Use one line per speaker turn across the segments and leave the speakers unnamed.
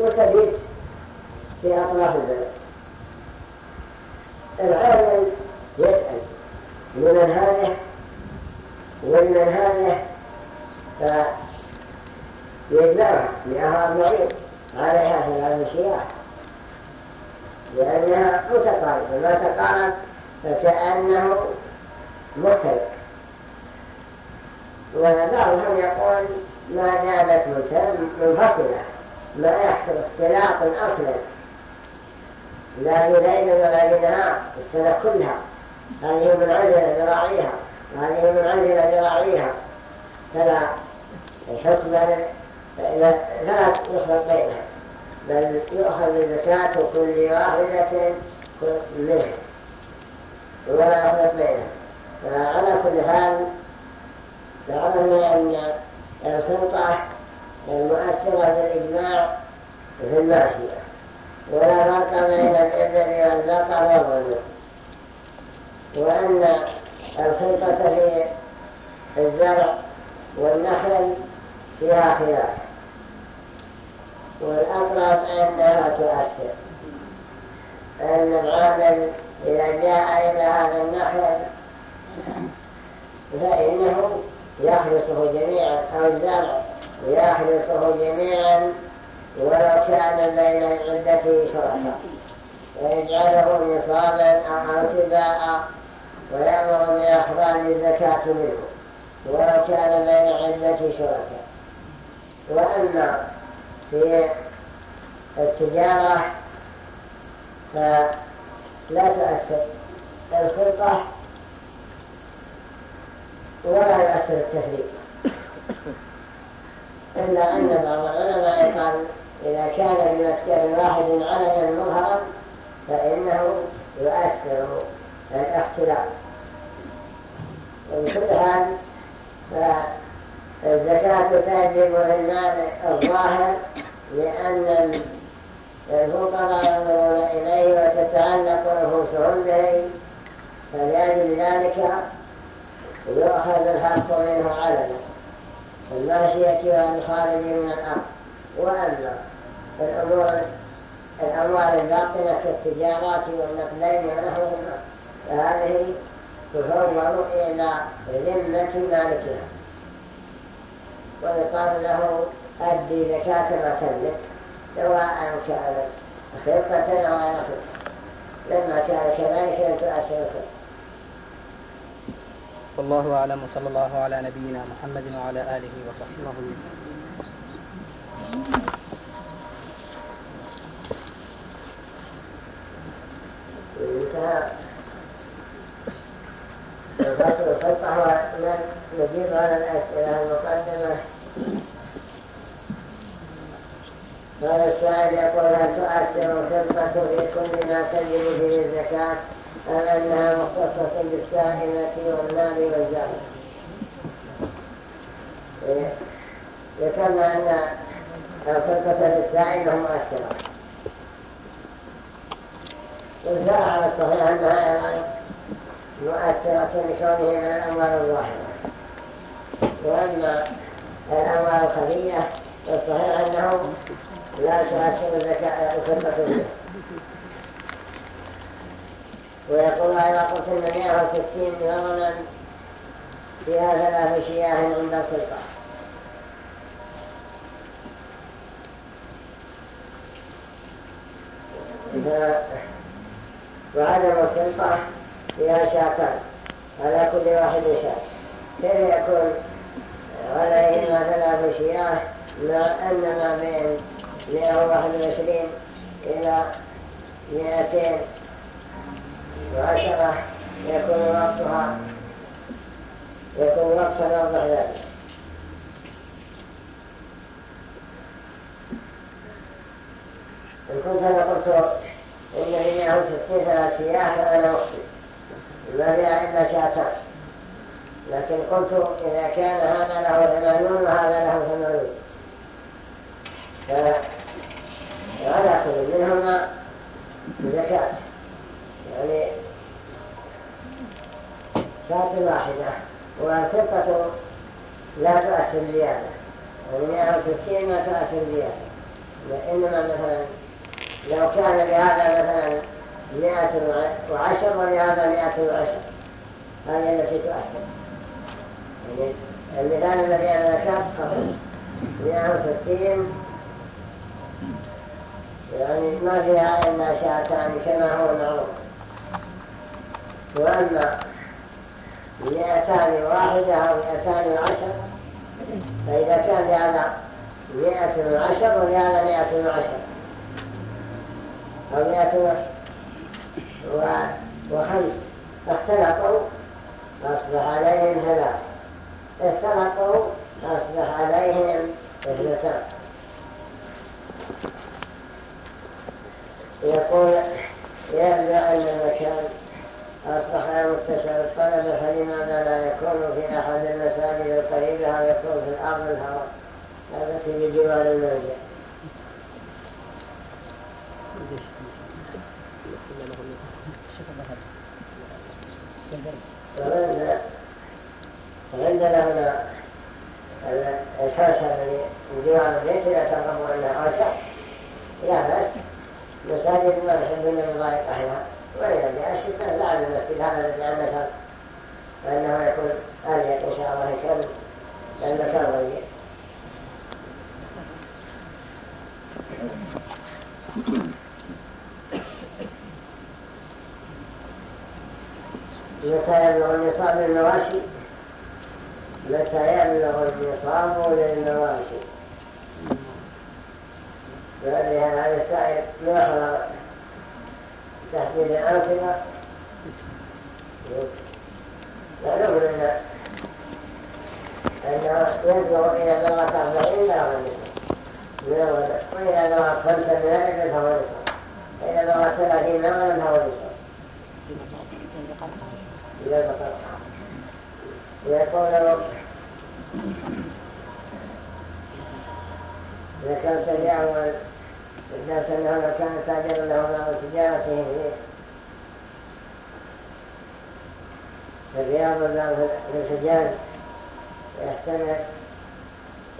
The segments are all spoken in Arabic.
وتبيت في أطراف البلد. العالم يسأل لمن هذه ولمن هذه فيجمعها مئة أربعين عليها ثلاث شياح لأنها متقاربة ما تقارب فكأنه مختلف وبعضهم يقول ما دامت منفصلة ما يحصل اختلاط أصلا. لا ليل ولا لنهار السنة كلها. هذه منعزلة براعيها وهذه منعزلة براعيها فلا الحكم لا يخلط بينها بل يؤخذ زكاة كل واحدة منها. ولا يخلط بينها. فعلى كل حال فعلمنا أن السلطة المؤثرة بالإجماع في الماشية ولا فرق بين الإبل والبقر والغنم. وأن الخلطة في الزرع والنحل فيها خلاف. والأقرب أنها تؤثر أن العامل إذا جاء إلى هذا النحل فإنه يحرصه جميعا أو الزرع. يحرصه جميعا ولو كان بين عدة شركاء ويجعله نصابا أو سباء ويأمر بإخراج الزكاة منه ولو كان بين عدة شركاء وأما في التجارة فلا تؤثر الخلطة ولا يؤثر التفريق. إلا أن بعض العلماء قال إذا كان بمسكن واحد علما مظهرا فإنه يؤثر الاختلاف. وبكل حال فالزكاة تجب للمال الظاهر لأن الفقراء ينظرون إليه وتتعلق نفوسهم به فلأجل ذلك يؤخذ الحق منه علنا. الماشية والخارج من الأرض. وأما الأمور الأموال الباطنة كالتجارات والنقدين ونحوهما فهذه تفور إلى ذمة مالكها. ويقال له أدي زكاة ما تملك سواء كانت خطة أو غير خطة لما كان كذلك لم تؤثر الخطة
والله أعلم وصلى الله على نبينا محمد وعلى آله وصحبه.
انتهى الفصل الخطة نجيب على الأسئلة المقدمة قال السائل يقول هل تؤثر الخطة في كل ما تجب فيه الزكاة؟ أنها مختصة بالسائمة والمال والزارة ذكرنا أن الخلطة بالسائمة مؤثرة. والزرع على الصحيح أنها مؤثرة لكونه من الأموال الظاهرة. وأما الأموال الخفية فالصحيح أنه لا تؤثر الزكاة الخلطة بها ويقول إذا قلت إن 160 يوما فيها ثلاث شياه عند السلطة؟ وعدم السلطة فيها شاكان على كل واحد شاك كيف يكون؟ عليهما ثلاث شياه مع أن ما بين 121 إلى 200 وعشرة يكون وقتها يكون وقتها أوضح ذلك. إن كنت أنا قلت إن هي ستين ثلاث سياح فأنا أخطي ما فيها إلا شاتان لكن قلت إذا كان هذا له ثمانون وهذا له ثمانون فعلى كل منهما زكاه يعني شاة واحدة وثقة لا تؤثر زيادة. يعني 160 ما تؤثر زيادة. إنما مثلا لو كان لهذا مثلا مئة وعشر ولهذا مئة وعشر. هذه التي تؤثر. يعني المثال الذي أنا ذكرت مئة وستين يعني ما فيها إلا شاتان كما هو معروف. وأما مئتان واحدة أو مئتان وعشر فإذا كان لهذا مئة وعشر ولهذا مئة أو مئة وخمس. اختلطوا أصبح عليهم ثلاث اختلطوا أصبح عليهم اثنتان. يقول يبدو أن المكان أصبح متسع الطلب فلماذا لا يكون في أحد المساجد القريبة أو يكون في الأرض الهواء التي بجوار المنزل عندنا هنا الحوشة الذي بجوار البيت لا ترغبوا أنها حوشة لا بأس. مساجد ما نحب أن نضايق أهلها وإذا جاء الشتاء لا المسجد هذا الذي عن فإنه يكون أليق إن شاء الله يكون المكان ضيق. متى يبلغ النصاب للمواشي متى يبلغ النصاب للمواشي هذا السائل يخلق تحديد الأنصبة نقول أن أنه يبلغ إلى بلغة أربعين لا من وإذا بلغت خمسة من الأجل فهو نصف وإذا بلغت ثلاثين نوعا فهو نصف إذا بقر يقول ذكرت لي الناس أنه لو كان تاجر له بعض تجارته في الرياض ولا في الحجاز يحتمل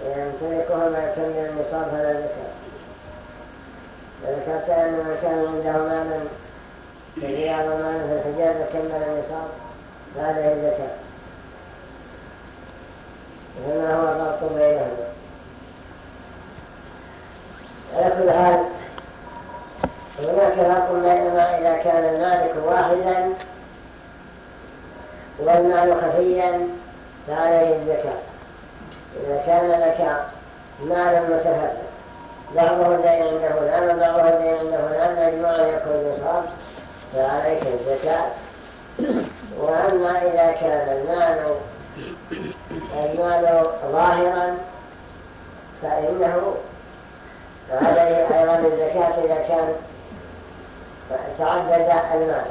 يمتلكه ما يكمل النصاب فلا ذكر. فذكرت أن من كان عنده مالا في الرياض ومالا في الحجاز وكمل النصاب فهذه الزكاة فما هو الضغط بينهما؟ على كل حال هناك فرق بينما إذا كان المالك واحدا والمال خفيا فعليه الزكاة إذا كان لك مال متفرد بعضه الدين عنده فلان وبعضه الدين عنده فلان مجموعا يكون نصاب فعليك الزكاة وأما إذا كان المال المال ظاهرا فإنه وعليه أيضا الزكاة إذا كان تعدد المال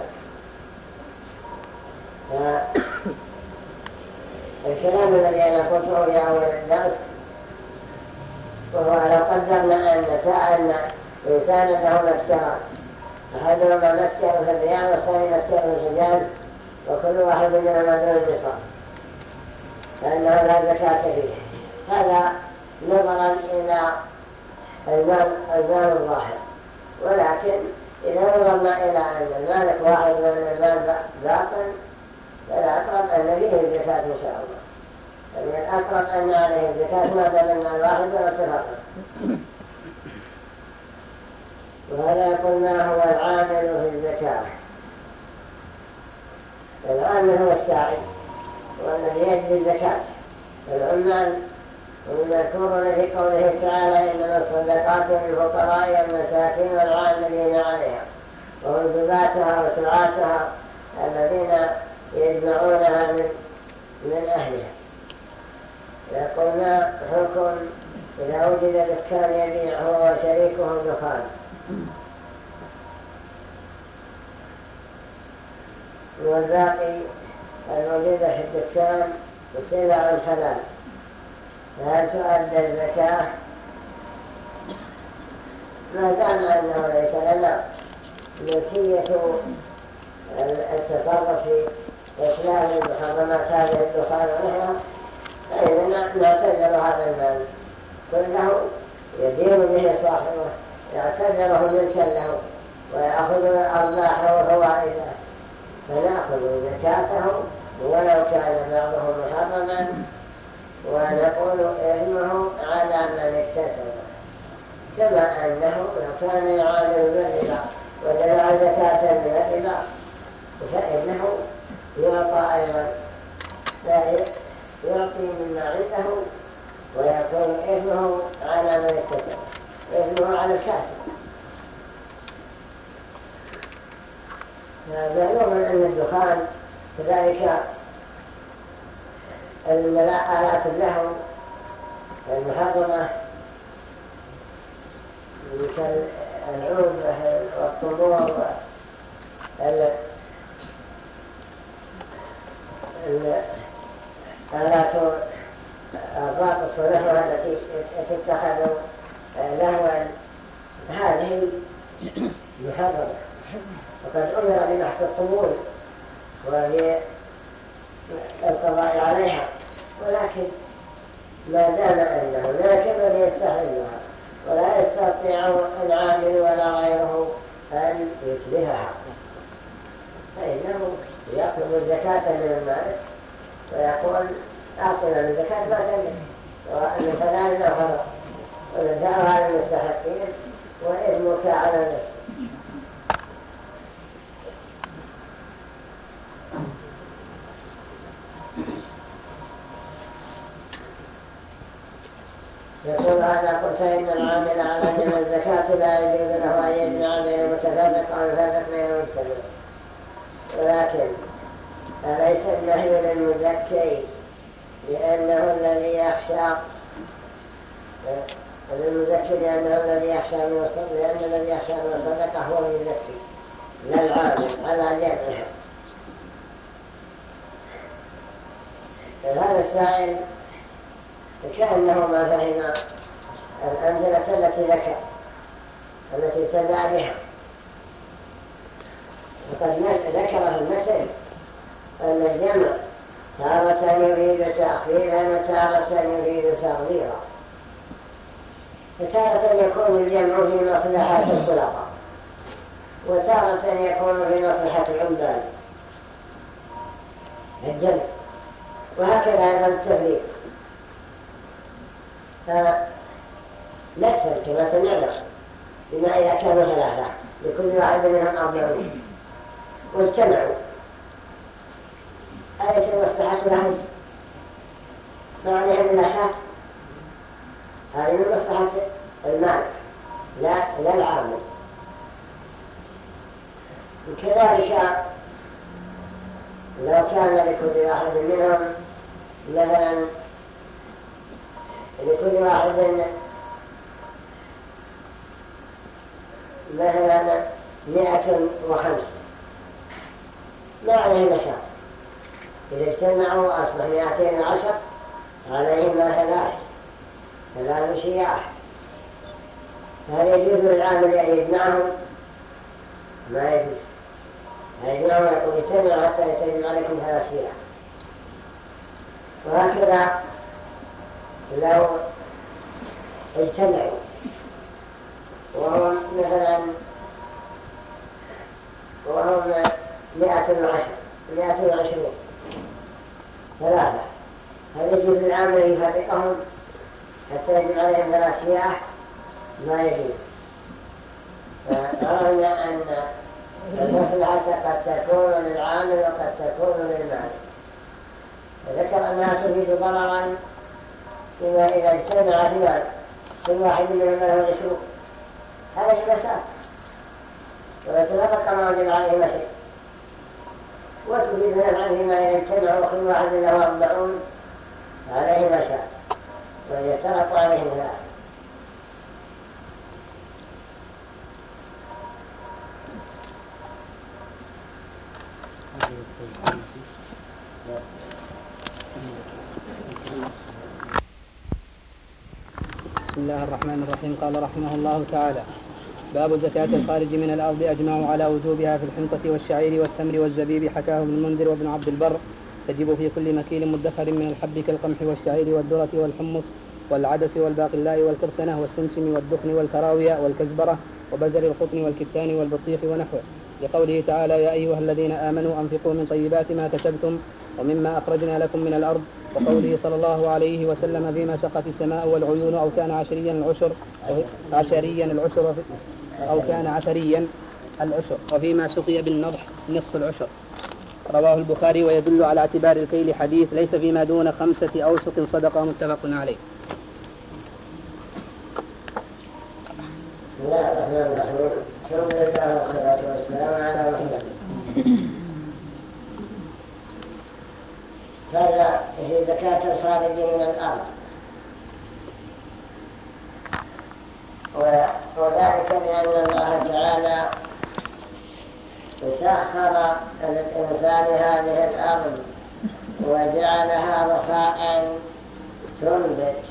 الكلام الذي أنا قلته في أول الدرس وهو لو قدرنا أن أن إنسانا له متكرا أحدهما متكر في الرياض والثاني متكر في الحجاز وكل واحد منهما دون النصاب. فإنه لا زكاة فيه. هذا نظرا إلى المال الظاهر ولكن إذا نظرنا إلى أن المالك واحد وأن المال باطن فالأقرب أن فيه الزكاة إن شاء الله. فمن الأقرب أن عليه الزكاة ما دام المال واحد ولا تفرق وهذا يقول ما هو العامل في الزكاة؟ العامل هو الساعي والذي يجزي الزكاة العمال ويذكرون في قوله تعالى إنما الصدقات للفقراء والمساكين والعاملين عليها ومنذباتها وسرعاتها الذين يجمعونها من من أهلها. يقولون حكم إذا وجد دكان يبيع هو وشريكه الدخان والباقي الموجودة في الدكان بسلع الحلال فهل تؤدى الزكاة. ما دام أنه ليس لنا ملكية التصرف في إسلام المحرمات هذه الدخان ونحوها فإننا نعتبر هذا المال كله يدين به صاحبه يعتبره ملكا له ويأخذ أرباحه وفوائده. فنأخذ زكاته ولو كان بعضه محرما ونقول إثمه على من اكتسب. كما أنه لو كان يعامل بالربا ودفع زكاة من الربا فإنه يعطى أيضا. يعطي مما عنده ويكون إثمه على من اكتسب إثمه على الكاسب معلوم أن الدخان كذلك الآلات اللهو المحرمة كالعود والطبور الآلات الراقص ونحوها التي تتخذ لهوا؟ هذه محرمة. وقد أمر بمحك الطبول وهي القضاء عليها. ولكن ما دام أنه من يستحلها ولا يستطيع العامل ولا غيره أن يتبهها فإنه يأخذ الزكاة من المال ويقول أعطنا من زكاة ما تملك وأن فلان أخر ونزعها للمستحقين وإذنك على نفسك يقول هذا قلت إن العامل على جمع الزكاة لا يجوز له أن يجمع بين المتفرق أو الفرق بين المجتمع ولكن أليس النهي للمزكي لأنه الذي يخشى للمزكي لأنه الذي يخشى من الصدق لأن الذي يخشى من هو المزكي لا العامل على جمعها هذا السائل كأنه ما فهم الأمثلة التي ذكر التي ابتدع بها. وقد ذكر المثل أن الجمع تارة يريد تأخيرا وتارة يريد تغييرا. فتارة يكون الجمع في مصلحة الخلطة وتارة يكون في مصلحة العمدان. الجمع وهكذا أيضا التفريق. فمثل كما سمعنا. بما إذا كانوا ثلاثة. لكل واحد منهم أربعون. واجتمعوا. أليس المصلحة لهم؟ ما عليهم إلا شاة هذه من مصلحة المالك لا, لا العامل وكذلك لو كان لكل واحد منهم مثلا لكل واحد مثلا مئة وخمس. ما عليه نشاط إذا اجتمعوا أصبح مئتين وعشر عليهم ما ثلاث. ثلاث شياح. هل يجوز للعامل أن يجمعهم؟ ما يجوز. يجمعهم يقول اجتمعوا حتى يتجمع عليكم ثلاث شياح. وهكذا لو اجتمعوا. وهم مثلا وهم مئة وعشر مئة وعشرون. ثلاثة. هل يجوز للعامل يفرقهم حتى يجب عليهم ثلاث سياح ما يجوز. فرأينا أن المصلحة قد تكون للعامل وقد تكون للمال ذكر أنها تفيد ضررا بما إذا اجتمع اثنان كل واحد منهم له عشرون. هذا شيء مساء ويتفرق ما وجب عليه شيء وتفيد نفعا فيما إذا اجتمعوا كل واحد له أربعون. عليه مساء ويتفرق عليهم ثلاثة
بسم الله الرحمن الرحيم. قال رحمه الله تعالى باب زكاة الخارج من الأرض أجمعوا على وجوبها في الحنطة والشعير والتمر والزبيب. حكاه ابن المنذر وابن عبد البر. تجب في كل مكيل مدخر من الحب كالقمح والشعير والذرة والحمص والعدس والباقلاء والكرسنة والسمسم والدخن والكراوية والكزبرة وبزر القطن والكتان والبطيخ ونحوه. لقوله تعالى يا أيها الذين آمنوا أنفقوا من طيبات ما كسبتم ومما أخرجنا لكم من الأرض وقوله صلى الله عليه وسلم فيما سقت السماء والعيون أو كان عشريا العشر عشريا العشر أو كان عشريا العشر وفيما سقي بالنضح نصف العشر رواه البخاري ويدل على اعتبار الكيل حديث ليس فيما دون خمسة أوسق صدقة متفق عليه
بسم الله الرحمن الرحيم الحمد لله والصلاة والسلام على محمد هذا في زكاة الخارج من الأرض. وذلك لأن الله تعالى سخر للإنسان هذه الأرض وجعلها رخاء تنبت.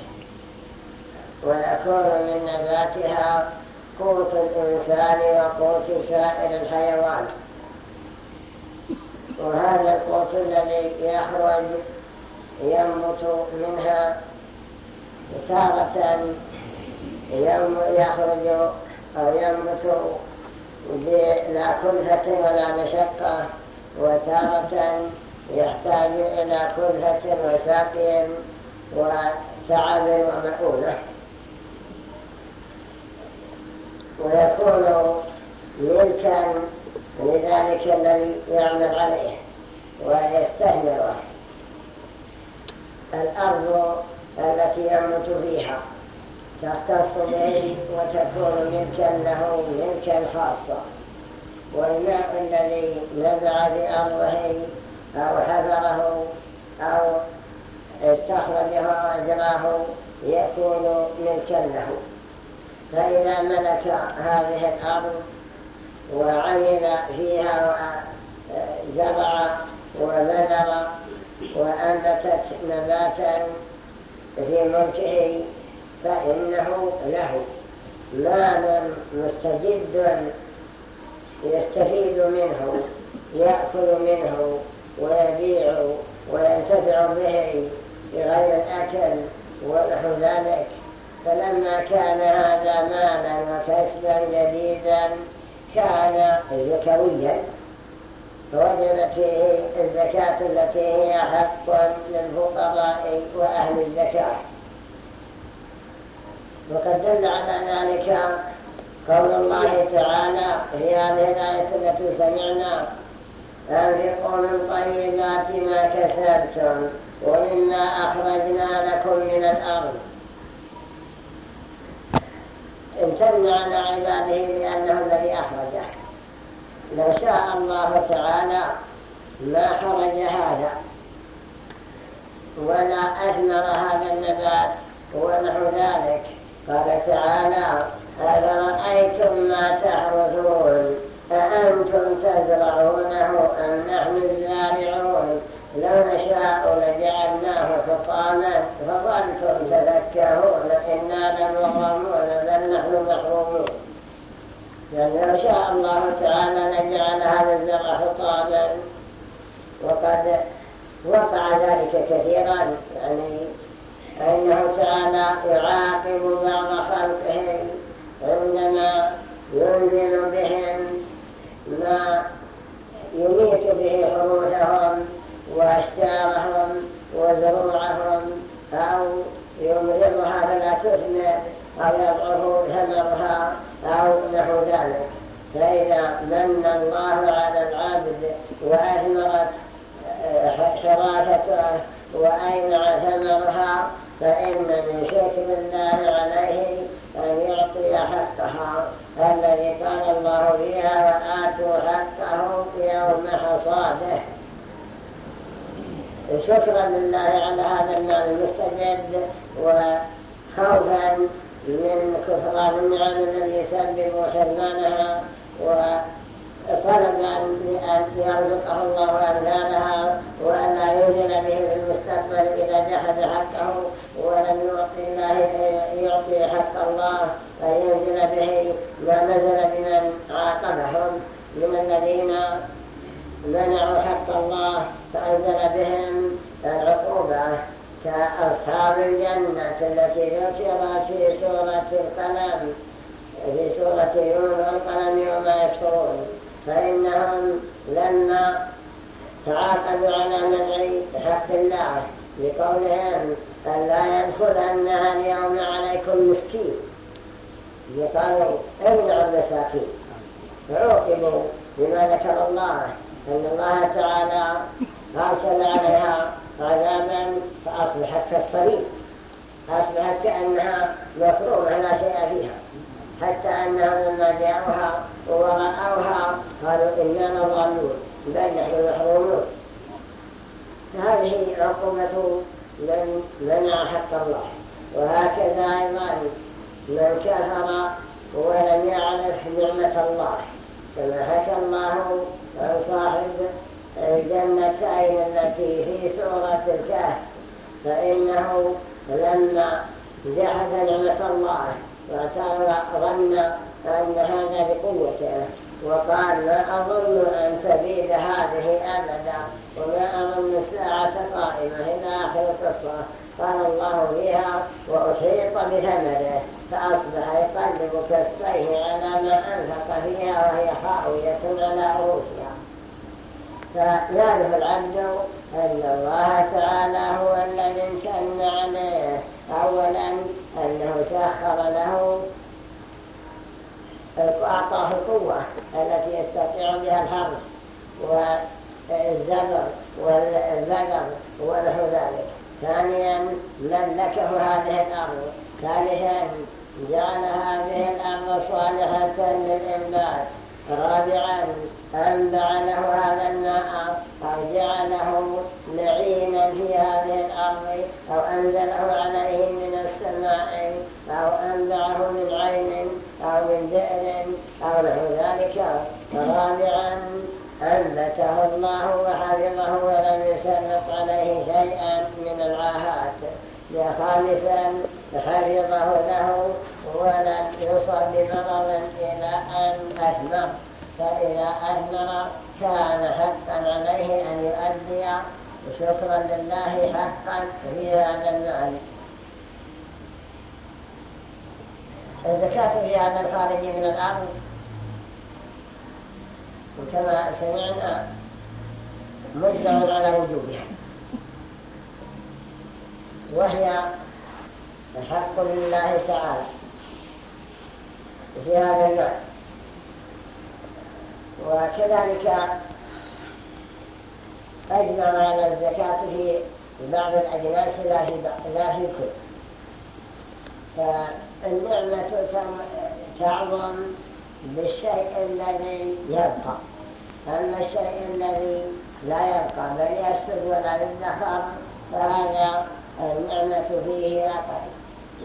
ويكون من نباتها قوت الإنسان وقوت سائر الحيوان. وهذا القوت الذي يخرج ينبت منها تارة يخرج أو ينبت بلا كلفة ولا مشقة وتارة يحتاج إلى كلفة وساقي وتعب ومؤونة ويكون ملكا لذلك الذي يعمل عليه ويستثمره. الأرض التي يموت فيها تختص به وتكون ملكا له ملكا خاصا. والماء الذي نبع بأرضه أو حفره أو استخرجه وأجراه يكون ملكا له. فإذا ملك هذه الأرض وعمل فيها وزرع وبذر وأنبتت نباتا في ملكه فإنه له مال مستجد يستفيد منه يأكل منه ويبيع وينتفع به بغير الأكل ونحو ذلك. فلما كان هذا مالا وكسبا جديدا كان زكويا فوجبت فيه الزكاة التي هي حق للفقراء وأهل الزكاة. وقد دل على ذلك قول الله تعالى في هذه الآية التي سمعنا أنفقوا من طيبات ما كسبتم ومما أخرجنا لكم من الأرض. امتن على عباده لأنه الذي أخرجه لو شاء الله تعالى ما خرج هذا. ولا أثمر هذا النبات ونحو ذلك. قال تعالى أفرأيتم ما تحرثون؟ أأنتم تزرعونه أم نحن الزارعون؟ لو نشاء لجعلناه حطاما فظلتم تذكرون إنا لمغرمون بل نحن محرومون. يعني لو شاء الله تعالى لجعل هذا الزرع حطاما. وقد وقع ذلك كثيرا. يعني فإنه تعالى يعاقب بعض خلقه عندما ينزل بهم ما يميت به حروثهم وأشجارهم وزروعهم أو يمرضها فلا تثمر أو يضعف ثمرها أو نحو ذلك. فإذا من الله على العبد وأثمرت حراسته وأينع ثمرها فإن من شكر الله عليه أن يعطي حقها. الذي قال الله فيها وآتوا حقه يوم حصاده. شكرا لله على هذا المال المستجد وخوفا من كفران النعم الذي يسبب حرمانها طلبا لأن يرزقه الله أمثالها وأن لا ينزل به في المستقبل إذا جحد حقه ولم يعطي الله يعطي حق الله أن ينزل به ما نزل بمن عاقبهم من الذين منعوا حق الله فأنزل بهم العقوبة كأصحاب الجنة التي ذكرت في سورة القلم في سورة نون والقلم وما يشكرون فإنهم لما تعاقبوا على منع حق الله بقولهم أن لا يدخلنها اليوم عليكم مسكين. قالوا امنعوا المساكين فعوقبوا بما ذكر الله. أن الله تعالى أرسل عليها عذابا فأصبحت كالصليب أصبحت كأنها مصرومة لا شيء فيها. حتى أنهم لما جاءوها ورأوها قالوا إنا لضالون بل نحن محرومون. فهذه عقوبة من منع حق الله. وهكذا أيضا من كفر ولم يعرف نعمة الله. كما حكى الله صاحب الجنتين التي في سورة الكهف فإنه لما جحد نعمة الله ظن أن هذا بقوته. وقال ما أظن أن تبيد هذه أبدا وما أظن الساعة قائمة إلى آخر القصة. قال الله فيها وأحيط بثمره فأصبح يقلب كفيه على ما أنفق فيها وهي خاوية على رؤوسها فيعرف العبد أن الله تعالى هو الذي امتن عليه. أولا أنه سخر له أعطاه القوة التي يستطيع بها الحرس والزبر والبقر ونحو ذلك. ثانيا ملكه هذه الأرض. ثالثا جعل هذه الأرض صالحة للإنبات رابعا أنبع له هذا الماء أو جعله معينا في هذه الأرض أو أنزله عليه من السماء أو أنبعه من عين أو من بئر أو نحو ذلك رابعا أنبته الله وحفظه ولم يسلط عليه شيئا من العاهات. خامسا حفظه له ولم يصب بمرض إلى أن أثمر. فإذا أثمر كان حقا عليه أن يؤدي شكرا لله حقا في هذا المال الزكاة في هذا الخارج من الأرض وكما سمعنا مجمع على وجوبها. وهي حق لله تعالى. في هذا المال وكذلك أجمع على الزكاة في بعض الأجناس لا في, لا في كل. فالنعمة تعظم بالشيء الذي يبقى. أما الشيء الذي لا يبقى بل يفسد ولا يدخر فهذا النعمة فيه أقل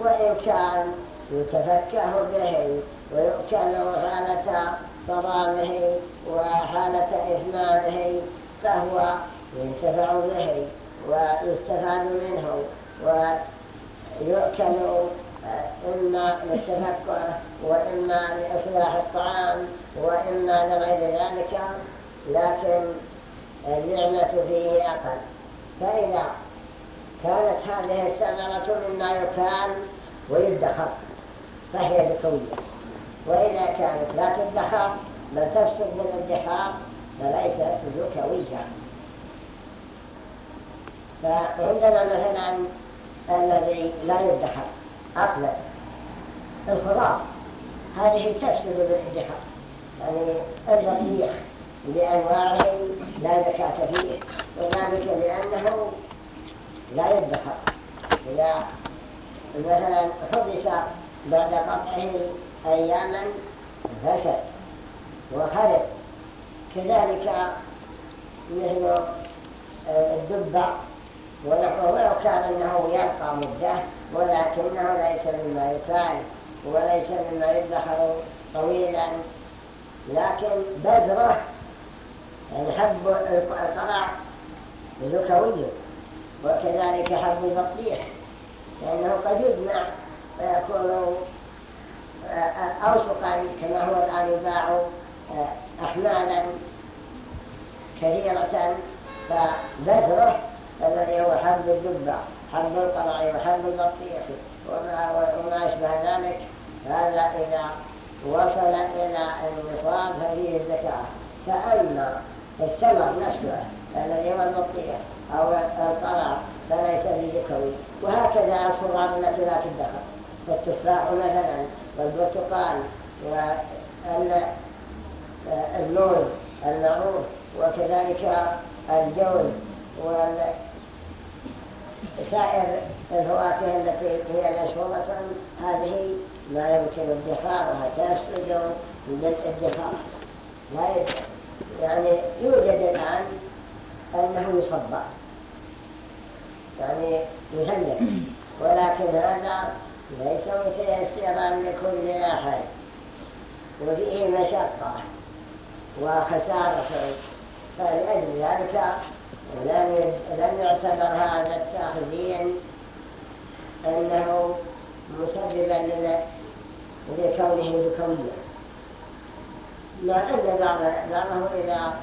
وإن كان يتفكه به ويؤكل حالة صرامه وحالة إثمانه فهو ينتفع به ويستفاد منه ويؤكل إما للتفكه وإما لإصلاح الطعام وإما لغير ذلك لكن النعمة فيه أقل. فإذا كانت هذه الثمرة مما يكال ويدخر فهي ذكوية وإذا كانت لا تدخر بل تفسد من الدخار فليست ذكوية فعندنا مثلا الذي لا يدخر أصلا الخضار. هذه تفسد بالادخار يعني الرقيق بأنواعه لا زكاة فيه وذلك لأنه لا يدخر. إذا مثلا حبس بعد قطعه أياما فسد وخرب. كذلك مثل الدبع ونحوه ولو كان إنه يبقى مدة ولكنه ليس مما يفعل وليس مما يدخر طويلا. لكن بزره الحب القرع زكوي وكذلك حب البطيخ لأنه قد يجمع فيكون أوسقا كما هو الآن يباع أحمالا كثيرة فبزره الذي هو حب الدبة حب القرع وحب البطيخ وما, وما أشبه ذلك. هذا إذا وصل إلى النصاب ففيه الزكاة. فأما الثمر نفسه الذي هو البطيخ أو القرع فليس بذكوي وهكذا الخضار التي لا تدخل فالتفاح مثلا والبرتقال واللوز المعروف وكذلك الجوز وسائر الفواكه التي هي مشهورة هذه ما يمكن ادخارها تفسد بالادخار لا يعني يوجد الآن أنه يصبر يعني يهلك ولكن هذا ليس متيسرا لكل أحد وفيه مشقة وخسارة فلأجل ذلك لم يعتبر هذا التخزين أنه مسببا لكونه ذكويا مع أن بعضه إذا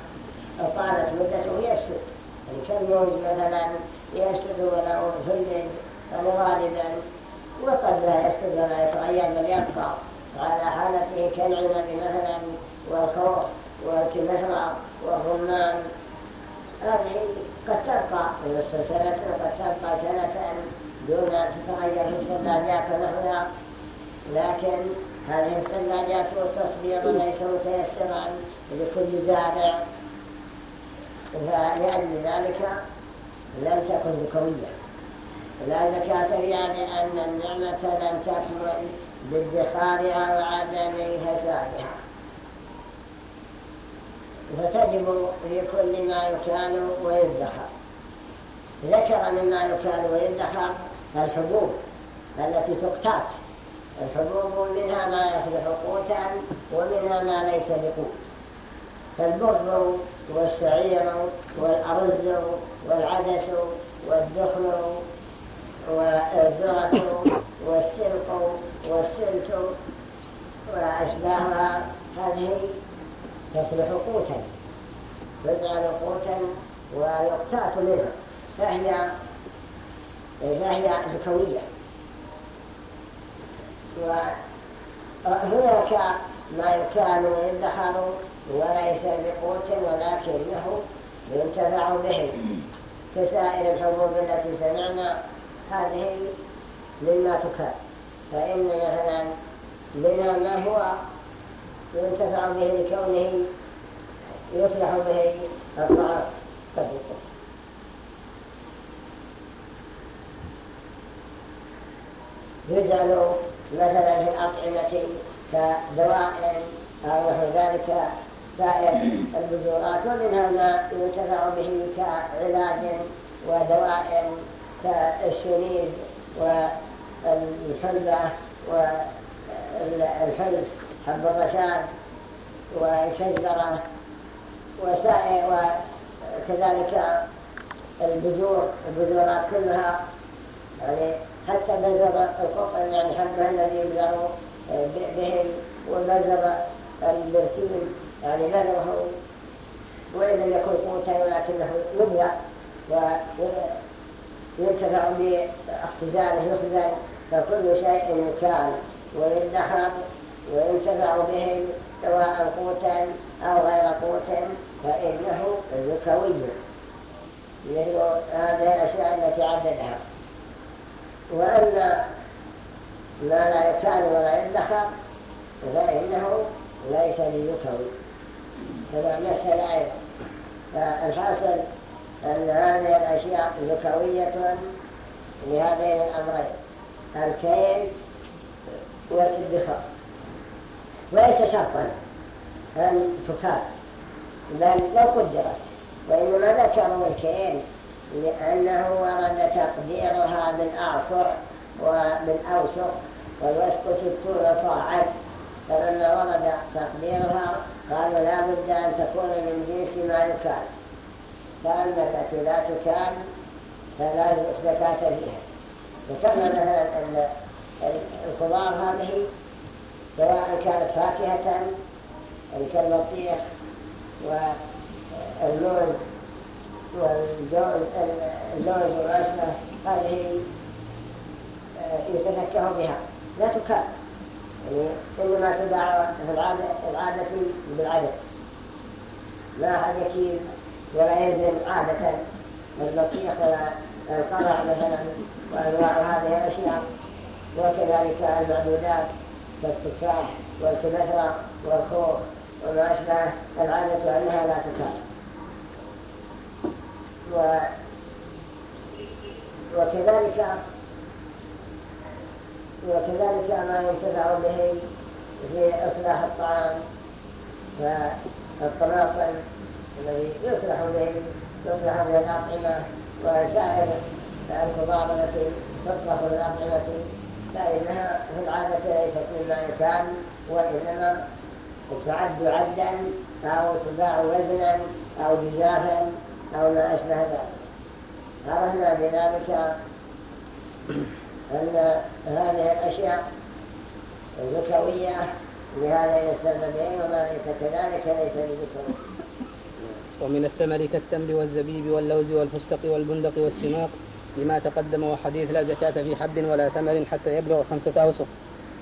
طالت مدته يفسد يعني كالموز مثلا يفسد ولا ثلج غالبا وقد لا يفسد ولا يتغير بل يبقى. على حالته كالعنب مثلا والخوخ والكمثرى والرمان. هذه قد تبقى. نصف سنة وقد تبقى سنة دون أن تتغير في الثلاجات ونحوها لكن هذه الثلاجات والتصبير ليس متيسرا لكل زارع فلأجل ذلك لم تكن ذكوية لا زكاة يعني أن النعمة لم تكمل بادخارها وعدم فسادها فتجب لكل ما يكال ويدخر. ذكر مما يكال ويدخر الحبوب التي تقتات. الحبوب منها ما يصلح قوتا ومنها ما ليس بقوت. فالبر والشعير والأرز والعدس والدخن والذرة والسلق والسلت وأشباهها هذه تصلح قوتا تجعل قوتا ويقتات منها فهي فهي ذكوية وهناك ما يكان ويدخر وليس بقوت ولكنه ينتفع به. كسائر الحبوب التي سمعنا هذه مما تكاد فإن مثلا منها ما هو ينتفع به لكونه يصلح به الطعام. قد يجعل مثلا في الأطعمة كدواء أو نحو ذلك سائر البذورات ومنها ما ينتفع به كعلاج ودواء كالشنيز والحلبة والحلف حب الرشاد وسائر وكذلك البذور البذورات كلها. يعني حتى بذر القطن يعني حبه الذي يبذر به وبذر البرسيم يعني بذره وإن لم يكن قوتا ولكنه يبذر وينتفع باختزانه يخزن فكل شيء كان ويدخر وينتفع به سواء قوتا أو غير قوت فإنه زكوي مثل هذه الأشياء التي عددها. وأن ما لا يكال ولا يدخر فإنه ليس بزكوي كما مثل أيضا فالحاصل أن هذه الأشياء زكوية لهذين الأمرين. الكيل والادخار وليس شرطا أن تكاد بل لو قدرت. وإنما ذكروا الكيل لأنه ورد تقديرها بالأعصر وبالأوسر والوسق ستون صاعا فلما ورد تقديرها قالوا لا بد أن تكون من جنس ما يكاد. التي لا تكاد فلا زكاة فيها. وكما مثلا أن الخضار هذه سواء كانت فاكهة كالبطيخ واللوز واللوز والأشبه هذه آه، يتذكر بها. لا تكال يعني إنما تباع في العادة, بالعدد. ما أحد يكيل ولا يلزم عادة البطيخ ولا القرع مثلا وأنواع هذه الأشياء وكذلك المعدودات كالتفاح والكبثرة والخوخ وما أشبه العادة أنها لا تكال و وكذلك وكذلك ما ينتفع به في إصلاح الطعام فالطماطم الذي يصلح به يصلح به الأطعمة وسائر الخضار التي تطبخ الأطعمة فإنها في العادة ليست مما يكال وإنما تعد عدا أو تباع وزنا أو جزافا أو ما أشبه ذلك. عرفنا بذلك أن هذه الأشياء زكوية لهذين السببين وما ليس كذلك ليس بذكر.
ومن الثمر كالتمر والزبيب واللوز والفستق والبندق والسماق لما تقدم وحديث لا زكاة في حب ولا ثمر حتى يبلغ خمسة أوسق.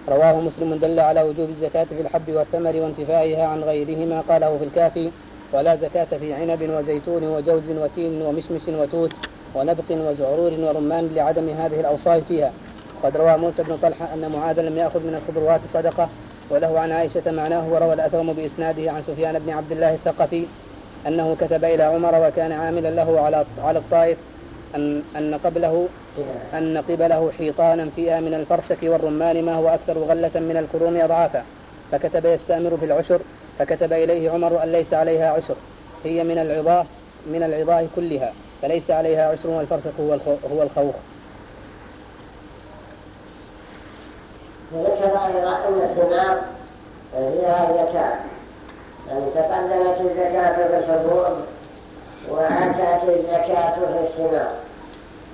رواه مسلم دل على وجوب الزكاة في الحب والثمر وانتفائها عن غيرهما قاله في الكافي ولا زكاة في عنب وزيتون وجوز وتين ومشمش وتوت ونبق وزعرور ورمان لعدم هذه الأوصاف فيها وقد روى موسى بن طلحة أن معاذ لم يأخذ من الخضروات صدقة وله عن عائشة معناه وروى الأثرم بإسناده عن سفيان بن عبد الله الثقفي أنه كتب إلى عمر وكان عاملا له على على الطائف أن أن قبله أن قبله حيطانا فيها من الفرسك والرمان ما هو أكثر غلة من الكروم أضعافا. فكتب يستأمر في العشر فكتب إليه عمر أن ليس عليها عشر. هي من العظاه من العظاه كلها. فليس عليها عشر والفرسك هو هو الخوخ.
وذكر أيضا أن الثمار فيها زكاة تقدمت الزكاة في الحبوب وأتت الزكاة في الثمار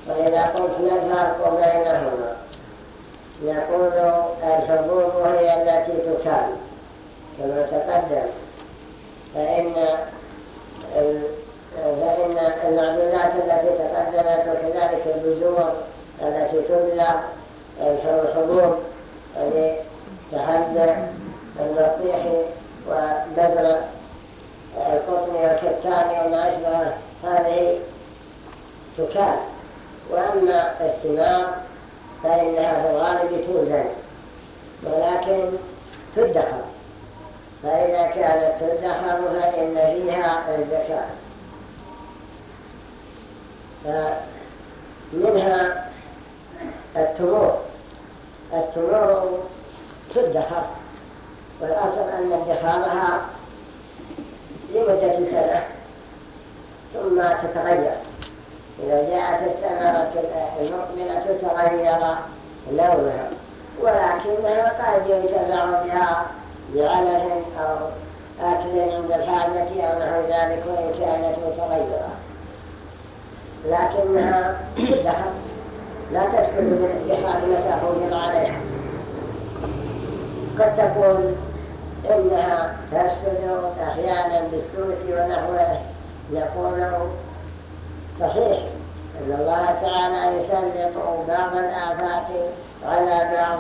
وإذا قلت ما الفرق بينهما يقول الحبوب هي التي تكال كما تقدم. فإن فإن المعلومات التي تقدمت وكذلك البذور التي تبلغ الحبوب يعني كحد البطيخ وبذر القطن والكتان وما أشبه هذه تكال وأما الثمار فإنها في الغالب توزن ولكن تدخر. فإذا كانت تدخر فإن فيها الزكاة. فمنها التمور. التمور تدخر. والأصل أن ادخارها لمدة سنة ثم تتغير. إذا جاءت الثمرة المقبلة تغير لونها ولكنها قد ينتفع بها بعلف أو أكل عند الحاجة أو نحو ذلك وإن كانت متغيرة. لكنها لا تفسد بالاتحاد متى حوجب عليها. قد تكون إنها تفسد أحيانا بالسوس ونحوه يقول صحيح أن الله تعالى يسلط بعض الآفات على بعض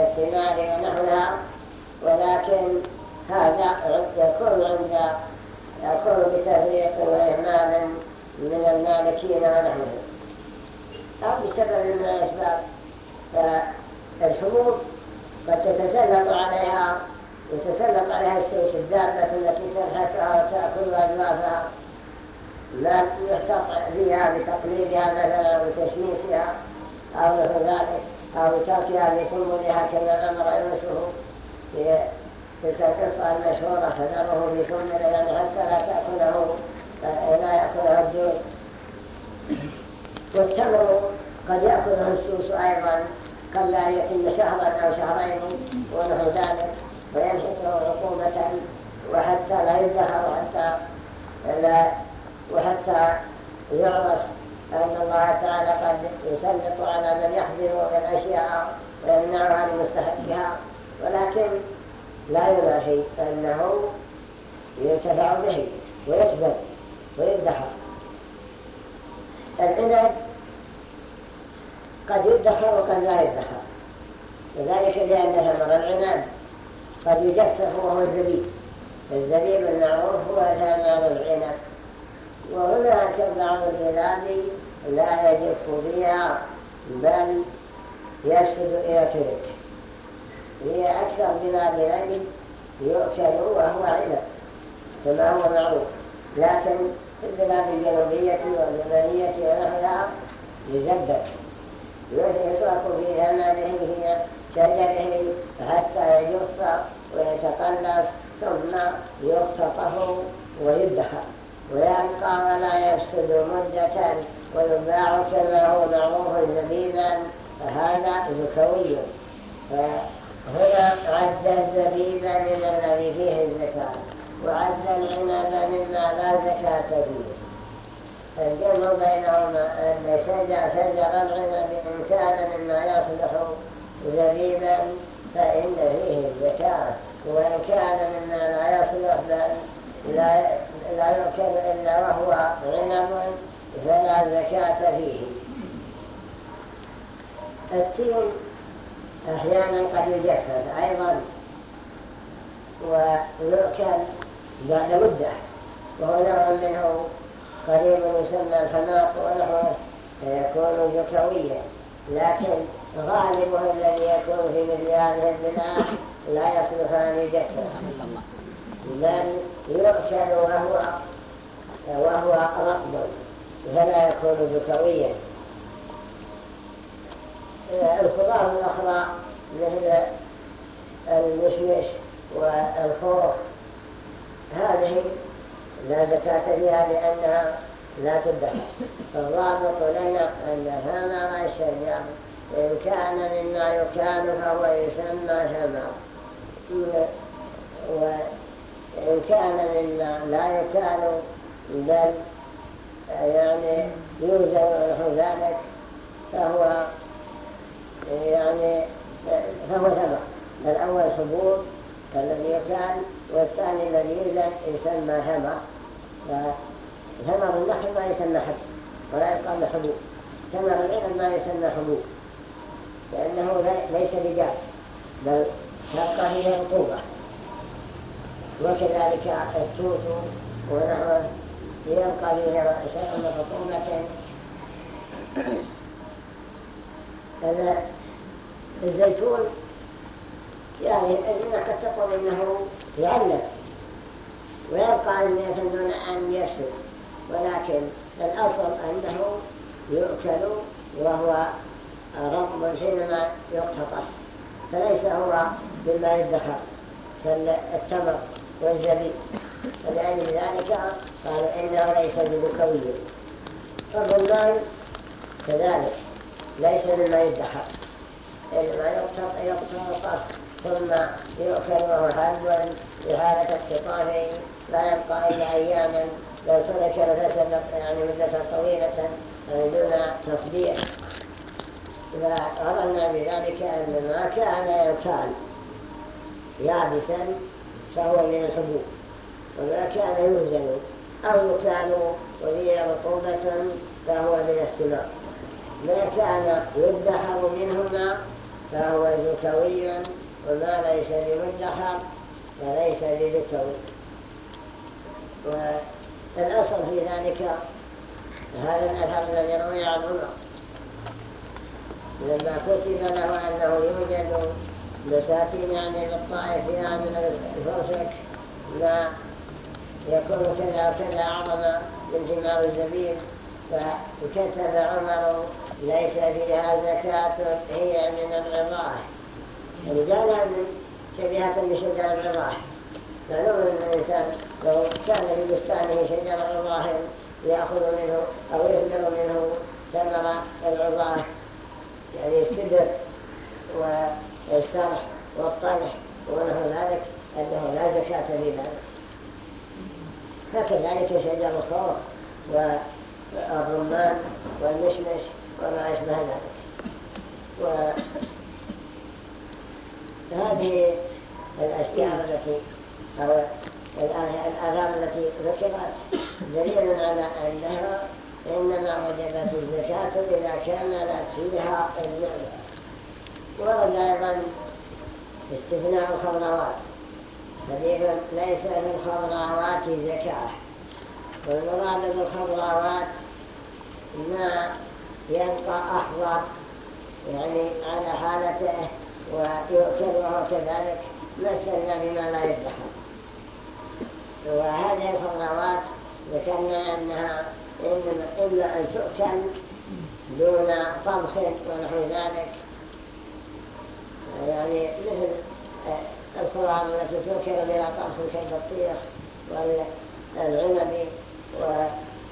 الثمار ونحوها ولكن هذا يكون عند يكون بتفريق وإهمال من المالكين ونحوهم أو بسبب من الأسباب فالحبوب قد تتسلط عليها يتسلط عليها السيس الدابة التي تنحكها وتأكل أجوافها لا يحتط فيها بتقليدها مثلا وتشميسها أو نحو ذلك أو بتركها بسمولها كما أمر يوسف في تلك القصة المشهورة فذره بسمل يعني حتى لا تأكله لا يأكله الدود والتمر قد يأكله السوس أيضا قبل أن يتم شهرا أو شهرين ونحو ذلك. وينحته عقوبة وحتى لا يزهر حتى لا وحتى يعرف أن الله تعالى قد يسلط على من يحذر الأشياء ويمنعها لمستحقها ولكن لا ينافي أنه ينتفع به ويكذب ويدخر العنب قد يدخر وقد لا يدخر وذلك لأن ثمر العنب قد يجفف وهو الزبيب الزبيب المعروف هو ثمر العنب. وهناك بعض البلاد لا يجف بها بل يفسد إلى ترك هي أكثر بلاد العلم يؤكل وهو عنب كما هو معروف. لكن في البلاد الجنوبية واليمنية ونحوها يزبد يترك في ثمره شجره حتى يجف ويتقلص ثم يقتطف ويدخر ويبقى ولا يفسد مدة ويباع هو معروف زبيبا فهذا زكوي. فهنا عد الزبيب من الذي فيه الزكاة وعد العنب مما لا زكاة فيه. الجمع بينهما أن شجر شجر العنب إن كان مما يصلح زبيبا فإن فيه الزكاة. وإن كان مما لا يصلح بل لا, يؤكل إلا وهو عنب فلا زكاة فيه. التين أحيانا قد يجفف أيضا ويؤكل بعد مدة. وهو نوع منه قريب يسمى الحماق ونحوه فيكون زكويا لكن غالبه الذي يكون في مثل هذه البلاد لا يصلح أن يجفف بل يؤكل وهو وهو رقب فلا يكون زكويا الخضار الأخرى مثل المشمش والخوخ هذه لا زكاة فيها لأنها لا تدخل فالضابط لنا أن ثمر الشجر إن كان مما يكان فهو يسمى ثمر وإن كان مما لا يكان بل يعني يوزن نحو ذلك فهو يعني فهو ثمر الأول حبوب الذي يكان والثاني الذي يوزن يسمى ثمر ثمر النخل ما يسمى حب ولا يقال حبوب. ثمر العنب ما يسمى حبوب. لأنه ليس بجار بل تبقى هي رطوبة وكذلك التوت ونحوه يبقى فيه شيء من رطوبة الزيتون يعني قد تقول إنه يعلم ويبقى المية دون أن يفسد ولكن الأصل أنه يؤكل وهو رب حينما يقتطف فليس هو بما يدخر. كالتمر والزبيب فلأجل ذلك قالوا إنه ليس بذكوي فالرمان كذلك. ليس مما يدخر. إنما يقتطف ثم يؤكل وهو حلو بحالة اقتطافه لا يبقى إلا أياما. لو ترك لفسد يعني مدة طويلة دون تصبيح. فأردنا بذلك أن ما كان يكال يابسا فهو من الحبوب وما كان يوزن أو يكال وفيه رطوبة فهو من الثمار. ما كان يدخر منهما فهو زكوي وما ليس بمدخر فليس بذكوي والأصل في ذلك هذا الأثر الذي روي عن عمر لما كتب له أنه يوجد مساكين يعني بالطائف فيها من الفرشك ما يكون كذا وكذا أعظم من ثمار الزبيب. فكتب عمر ليس فيها زكاة هي من الغضاء رجالها من شبيهة بشجر الغضاء معلوم أن الإنسان لو كان في بستانه شجر غضاء يأخذ منه أو يثمر منه ثمر الغضاء يعني السدر والسرح والطرح ونحو ذلك أنه لا زكاة في ذلك فكذلك شجر الخوخ والرمان والمشمش وما أشبه ذلك. وهذه الأشياء التي أو الآثار التي ذكرت دليل على أنها إنما وجبت الزكاة إذا كملت فيها النعمة ورد أيضا استثناء الخضروات حديث ليس في الخضروات زكاة. والمراد بالخضروات ما يبقى أخضر يعني على حالته ويؤكل وهو كذلك مثلنا بما لا يدخل وهذه الخضروات ذكرنا أنها إنما إلا أن تؤكل دون طبخ ونحو ذلك. يعني مثل الخضار التي تؤكل بلا طبخ كالبطيخ والعنب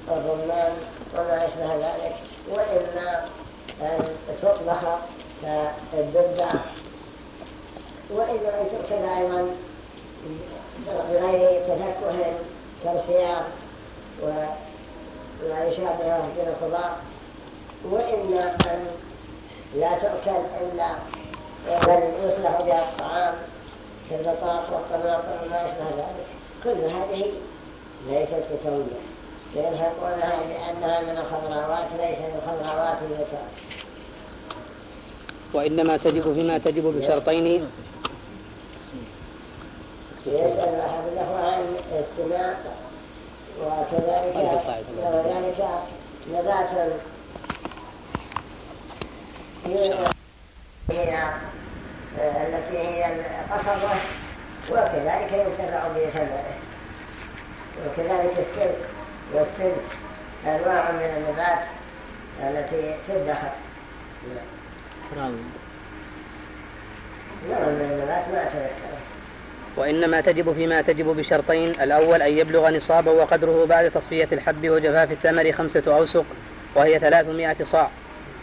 والرمان وما أشبه ذلك. وإما أن تطبخ كالدردة وإما أن تؤكل أيضا بغير تفكه كالخيار وما يشابهه من الخضار وإما أن لا تؤكل إلا بل يصلح بها الطعام كالبطاط والطماطم وما يشبه ذلك. كل هذه ليست بكونية يلحقونها لأنها من الخضروات ليس من خضروات الزكاة
وإنما تجب فيما تجب بشرطين.
يسأل أحد له عن استماع وكذلك وذلك نبات هي التي هي القصبة وكذلك ينتفع بثمره وكذلك السلك والسلك أنواع من النبات التي تدخل نعم. من النبات ما أتذكره.
وإنما تجب فيما تجب بشرطين. الأول أن يبلغ نصابا وقدره بعد تصفية الحب وجفاف الثمر خمسة أوسق وهي ثلاثمائة صاع.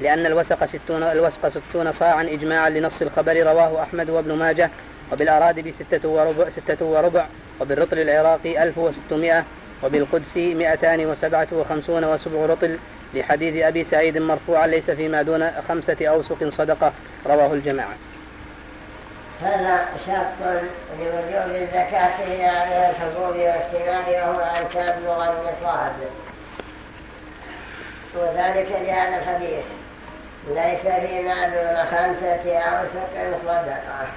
لأن الوسق ستون, الوسق ستون صاعا إجماعا لنص الخبر رواه أحمد وابن ماجه. وبالأرادب ستة وربع, ستة وربع. وبالرطل العراقي ألف وستمائة. وبالقدس مئتان وسبعة وخمسون وسبع رطل. لحديث أبي سعيد مرفوعا ليس فيما دون خمسة أوسق صدقة. رواه الجماعة.
هذا شرط لوجوب الزكاة في هذه الحبوب والثمار وهو أن تبلغ النصاب وذلك لهذا الحديث. ليس فيما دون خمسة أوسق صدقة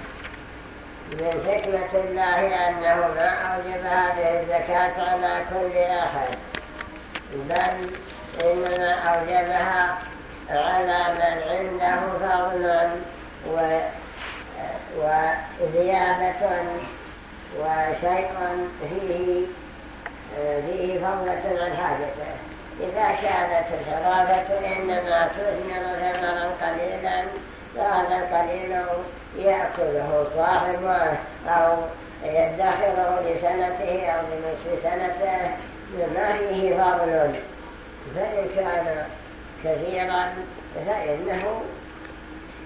من حكمة الله أنه ما أوجب هذه الزكاة على كل أحد بل إنما أوجبها على من عنده فضل وزيادة وشيء فيه فيه فضلة عن حاجته. إذا كانت الحرافة إنما تثمر ثمرا قليلا فهذا القليل يأكله صاحبه أو يدخره لسنته أو لنصف سنته ما فيه فضل. فإن كان كثيرا فإنه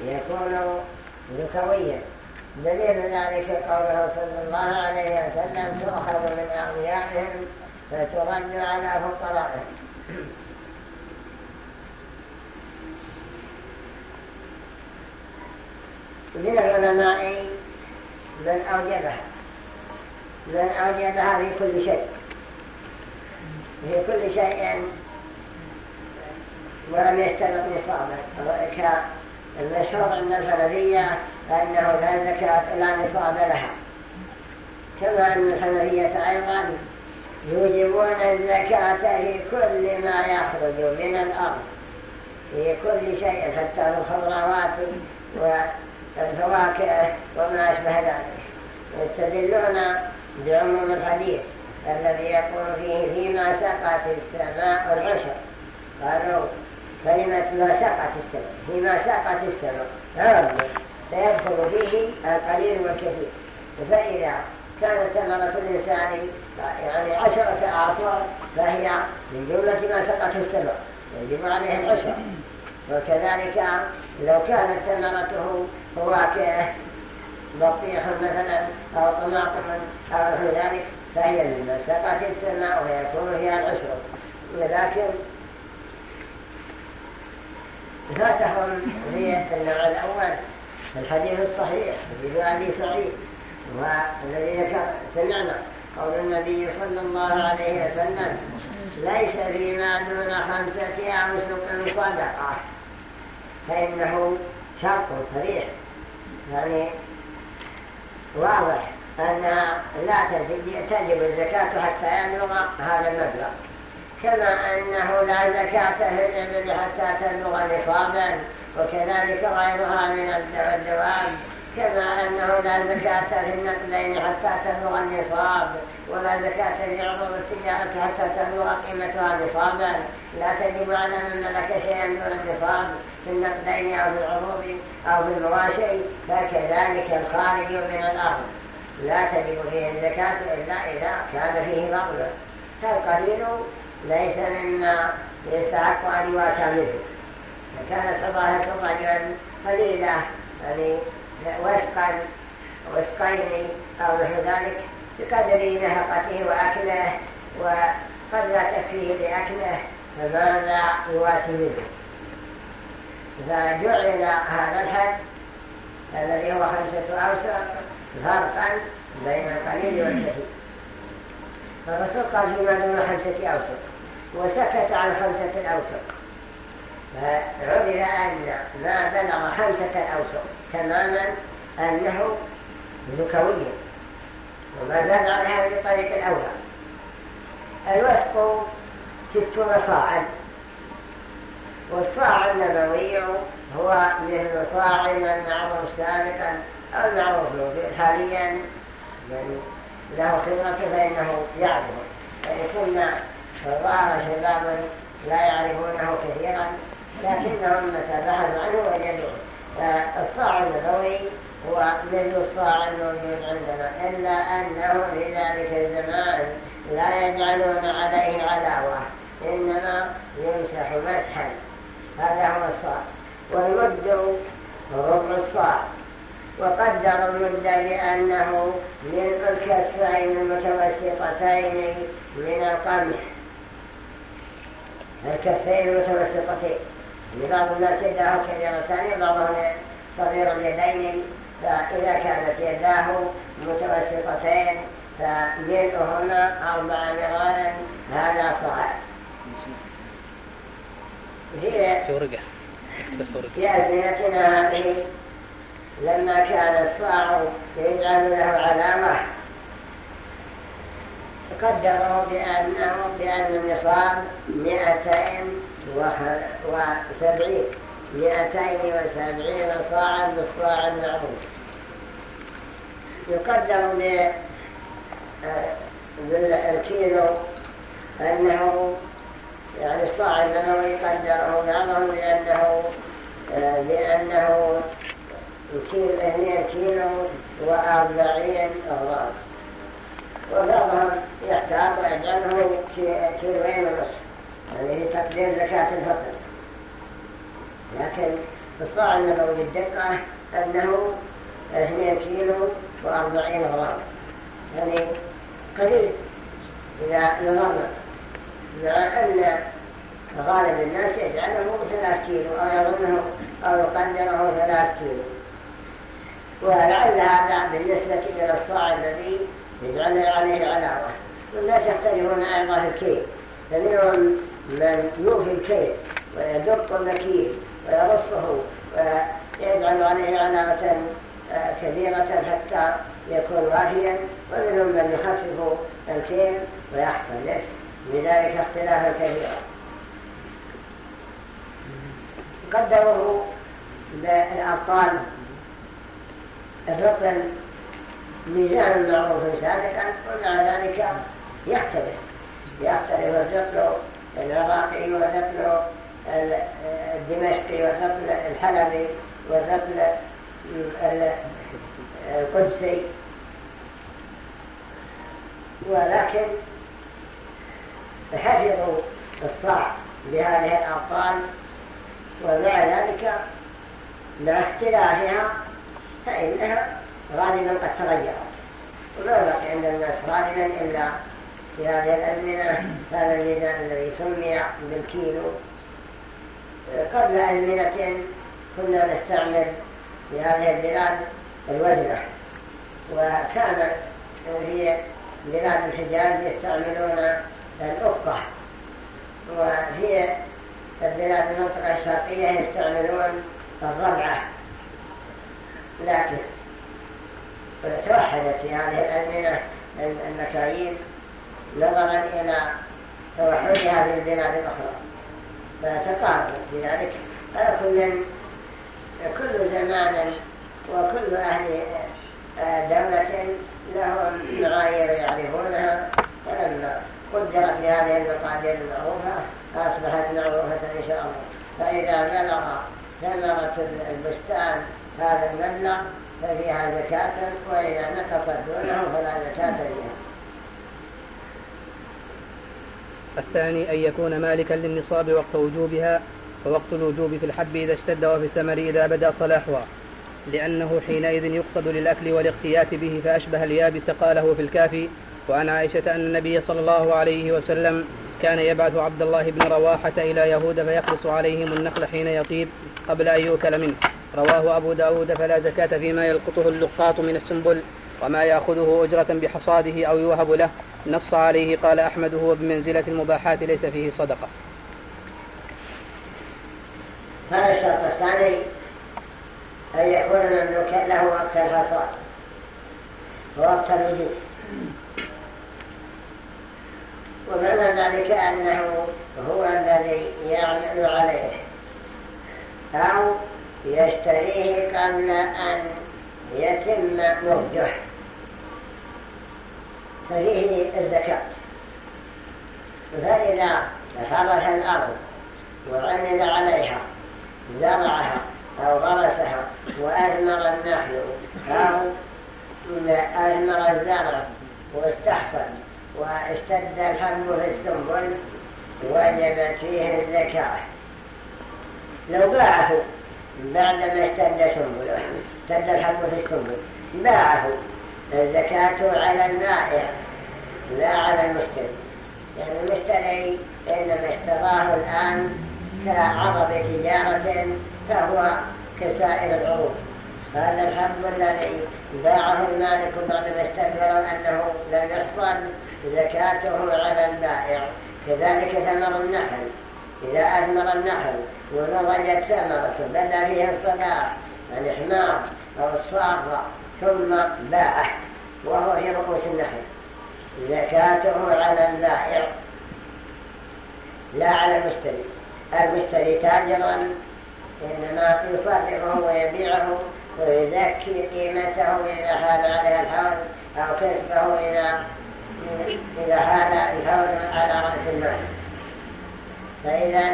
يكون ذكويا دليل ذلك قوله صلى الله عليه وسلم تؤخذ من أغنيائهم فترد على فقرائهم. من العلماء من أوجبها من أوجبها في كل شيء. في كل شيء. ولم يحترق نصابا كالمشهور عند الحنفية أنه لا زكاة لا نصاب لها كما أن الحنفية أيضا يوجبون الزكاة في كل ما يخرج من الأرض. في كل شيء حتى الخضروات والفواكه وما أشبه ذلك. يستدلون بعموم الحديث الذي يقول فيه فيما سقت السماء العشر. قالوا كلمة ما سقت السماء فيما سقت السماء عام فيدخل فيه القليل والكثير. فإذا كانت ثمرة الإنسان يعني عشرة أعصار فهي من جملة ما سقته السماء يجب عليه العشر وكذلك لو كانت ثمرته فواكه بطيخ مثلا أو طماطم أو ذلك فهي من سقت السماء ويكون فيها العشر ولكن فاتهم في النوع الأول. الحديث الصحيح حديث أبي سعيد والذي سمعنا قول النبي صلى الله عليه وسلم ليس فيما دون خمسة أوسق صدقة. فإنه شرط صريح. يعني واضح أن لا تجب الزكاة حتى يبلغ هذا المبلغ. كما أنه لا زكاة في الإبل حتى تبلغ نصابا وكذلك غيرها من الدواب كما أنه لا زكاة في النقدين حتى تبلغ النصاب ولا زكاة في عروض التجارة حتى تبلغ قيمتها نصابا. لا تجب على من ملك شيئا دون النصاب في النقدين أو في العروض أو في المواشي فكذلك الخارج من الأرض. لا تجب فيه الزكاة إلا إذا كان فيه فضل فالقليل ليس مما يستحق أن يواسى منه فكانت فضاهة الرجل قليلة يعني وسقا وسقين أو نحو ذلك بقدر نفقته وأكله وقد لا تكفيه لأكله فماذا يواسي منه فجعل هذا الحد الذي هو خمسة أوسق فرقا بين القليل والكثير فالرسول قال فيما دون خمسة أوسق وسكت عن خمسة الأوسق فعرف أن ما بلغ خمسة الأوسق تماما أنه زكوي وما زاد عليها بطريق الأولى. الوسق ستون صاعا والصاع النبوي هو مثل صاع المعروف سابقا أو المعروف حاليا. من له خبرة فإنه يعرفه. يعني كنا ظهر شباب لا يعرفونه كثيرا لكنهم متى بحثوا عنه وجدوه فالصاع النبوي هو مثل الصاع الموجود عندنا إلا أنه في ذلك الزمان لا يجعلون عليه علاوة إنما يمسح مسحا. هذا هو الصاع والمد ربع الصاع وقدر المد بأنه من الكفين المتوسطتين من القمح. الكفين المتوسطتين بعض الناس يداه كبيرتان بعضهم صغير اليدين فإذا كانت يداه متوسطتين فملئهما أربع مرارا هذا صاع
في ورقة
في أزمنتنا هذه لما كان الصاع يجعل له علامة قدروا بأنه بأن النصاب مئتين وسبعين. مئتين وسبعين صاعا بالصاع المعروف. يقدر بالكيلو أنه يعني الصاع النبوي قدره بعضهم بأنه بأنه كيلو اثنين كيلو وأربعين غرام. وبعضهم يحتاج ويجعله كيلوين ونصف في تقدير زكاة الفطر لكن الصاع النبوي بالدقة أنه اثنين كيلو وأربعين غرام يعني قليل إذا نظرنا مع أن غالب الناس يجعله ثلاث كيلو أو يقدره ثلاث كيلو ولعل هذا بالنسبة إلى الصاع الذي يجعل عليه علاوة والناس يختلفون أيضا الكيل. فمنهم من يوفي الكيل ويدق المكيل ويرصه ويجعل عليه علامة آه، كبيرة حتى يكون وافيا ومنهم من يخفف الكيل ويختلف لذلك اختلافا كثيرا قدروه بالأبطال. الرقم ميزان معروف سابقا ومع ذلك يختلف يختلف الرقل العراقي والرقل الدمشقي والرقل الحلبي والرقل القدسي. ولكن حفظوا الصاع بهذه الأبطال ومع ذلك مع اختلافها فإنها غالبا قد تغيرت وما بقي عند الناس غالبا إلا في هذه الأزمنة هذا الميزان الذي سمي بالكيلو قبل أزمنة كنا نستعمل في هذه البلاد الوزنة وكان في بلاد الحجاز يستعملون الأفقة. وفي البلاد المنطقة الشرقية يستعملون الربعة. لكن توحدت في هذه الأزمنة المكاييل نظرا إلى توحدها في البلاد الأخرى فتقاربت بذلك على كل كل زمان وكل أهل دولة لهم معايير يعرفونها. فلما قدرت بهذه المقادير المعروفة أصبحت معروفة إن شاء الله. فإذا بلغ ثمرة البستان هذا المبلغ ففيها زكاة وإذا نقصت دونه فلا زكاة فيها
الثاني أن يكون مالكا للنصاب وقت وجوبها ووقت الوجوب في الحب إذا اشتد وفي الثمر إذا بدأ صلاحها. لأنه حينئذ يقصد للأكل والاغتيات به فأشبه اليابس قاله في الكافي وعن عائشة أن النبي صلى الله عليه وسلم كان يبعث عبد الله بن رواحة إلى يهود فيخلص عليهم النخل حين يطيب قبل أن يؤكل منه. رواه أبو داود فلا زكاة فيما يلقطه اللقاط من السنبل وما يأخذه أجرة بحصاده أو يوهب له. نص عليه قال أحمد هو بمنزلة المباحات ليس فيه صدقة.
هذا الشرط الثاني أن يكون مملوكا له وقت الحصاد ووقت الوجود ومعنى ذلك أنه هو الذي يعمل عليه. أو يشتريه قبل أن يتم نضجه ففيه الزكاة. فإذا حرث الأرض وعمل عليها زرعها أو غرسها وأثمر النحل أو أثمر الزرع واستحصل واشتد الحب في السنبل وجبت فيه الزكاة. لو باعه بعدما اشتد سنبله اشتد الحب في السنبل باعه الزكاة على المائع لا على المشتري. يعني المشتري إنما اشتراه الآن كعرض تجارة فهو كسائر العروض. هذا الحب الذي باعه المالك بعد ما استدبر أنه لم يحصل زكاته على البائع. كذلك ثمر النحل. إذا أثمر النحل ونضجت ثمرة بدا فيها الصلاح الإحمار أو الصارة ثم باعه وهو في رؤوس النحل. زكاته على البائع. لا على المشتري. المشتري تاجرا إنما يصرفه ويبيعه ويزكي قيمته إذا حال عليها الحول أو كسبه إذا إذا حال الحول على رأس المال. فإذا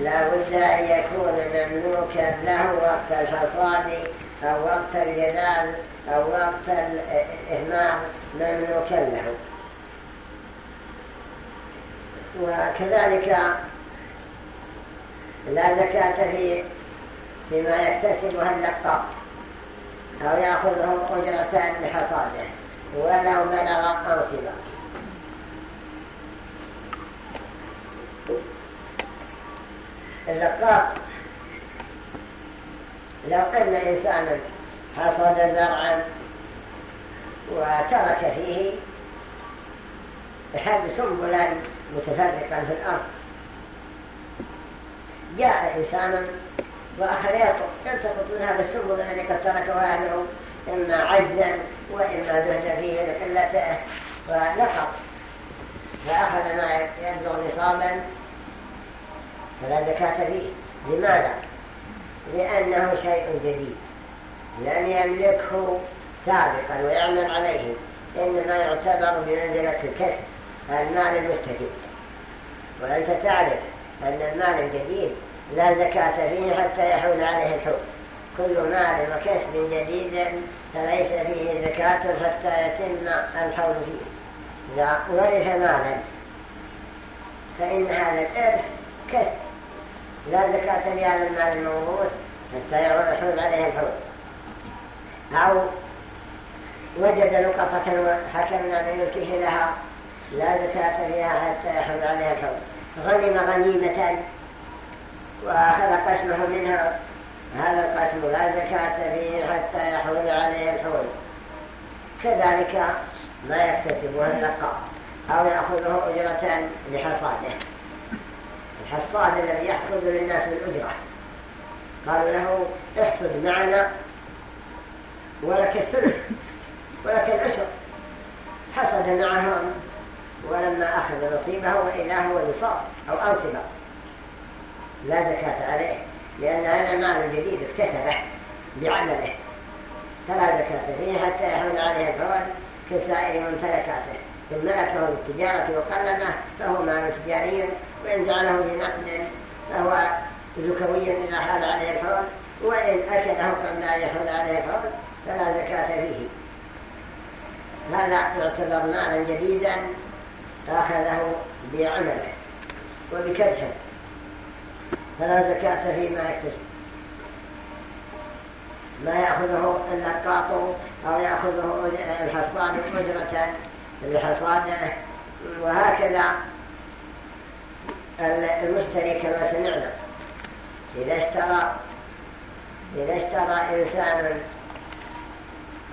لا بد أن يكون مملوكا له وقت الحصاد أو وقت الجلال أو وقت الإهمال مملوكا له. وكذلك لا زكاة في فيما يكتسبها اللقاط أو يأخذه أجرة لحصاده ولو بلغ أنصبا. اللقاط لو أن إنسانا حصد زرعا وترك فيه حب سنبلا متفرقا في الأرض جاء إنسانا وأخذ يلتقط من هذا السنبل الذي قد تركه أهله؟ إما عجزا وإما زهد فيه لقلته ونقض فأخذ ما يبلغ نصابا. فلا زكاة فيه. لماذا؟ لأنه شيء جديد. لم يملكه سابقا ويعمل عليه. إنما يعتبر بمنزلة الكسب. المال المستجد وأنت تعرف أن المال الجديد لا زكاة فيه حتى يحول عليه الحول. كل مال وكسب جديد فليس فيه زكاة حتى يتم الحول فيه. إذا ورث مالا فإن هذا الإرث كسب. لا زكاة في هذا المال الموروث حتى يحول عليه الحول. أو وجد لقطة وحكمنا بملكه لها لا زكاة فيها حتى يحول عليها الحول. غنم غنيمة وأخذ قسمه منها هذا القسم لا زكاة فيه حتى يحول عليه الحول. كذلك ما يكتسبه اللقاء أو يأخذه أجرة لحصاده. الحصاد الذي يحصد للناس بالأجرة قالوا له احصد معنا ولك الثلث ولك العشر. حصد معهم ولما أخذ نصيبه وإذا هو يصاب أو أنصبه لا زكاة عليه لأن هذا المال الجديد اكتسبه بعمله فلا زكاة فيه حتى يحمل عليه الفوائد كسائر ممتلكاته إن ملكه للتجارة وقلمه فهو مال تجاري وإن جعله لنقد فهو زكوي إذا حال عليه الفوائد وإن أكده قبل أن يحول عليه الفوائد فلا زكاة فيه. هذا يعتبر مالا جديدا أخذه بعمله وبكبشه فلا زكاة فيما يكتسب ما يأخذه النقاط أو يأخذه الحصان أجرة لحصاده وهكذا المشتري كما سمعنا. إذا اشترى إذا اشترى إنسان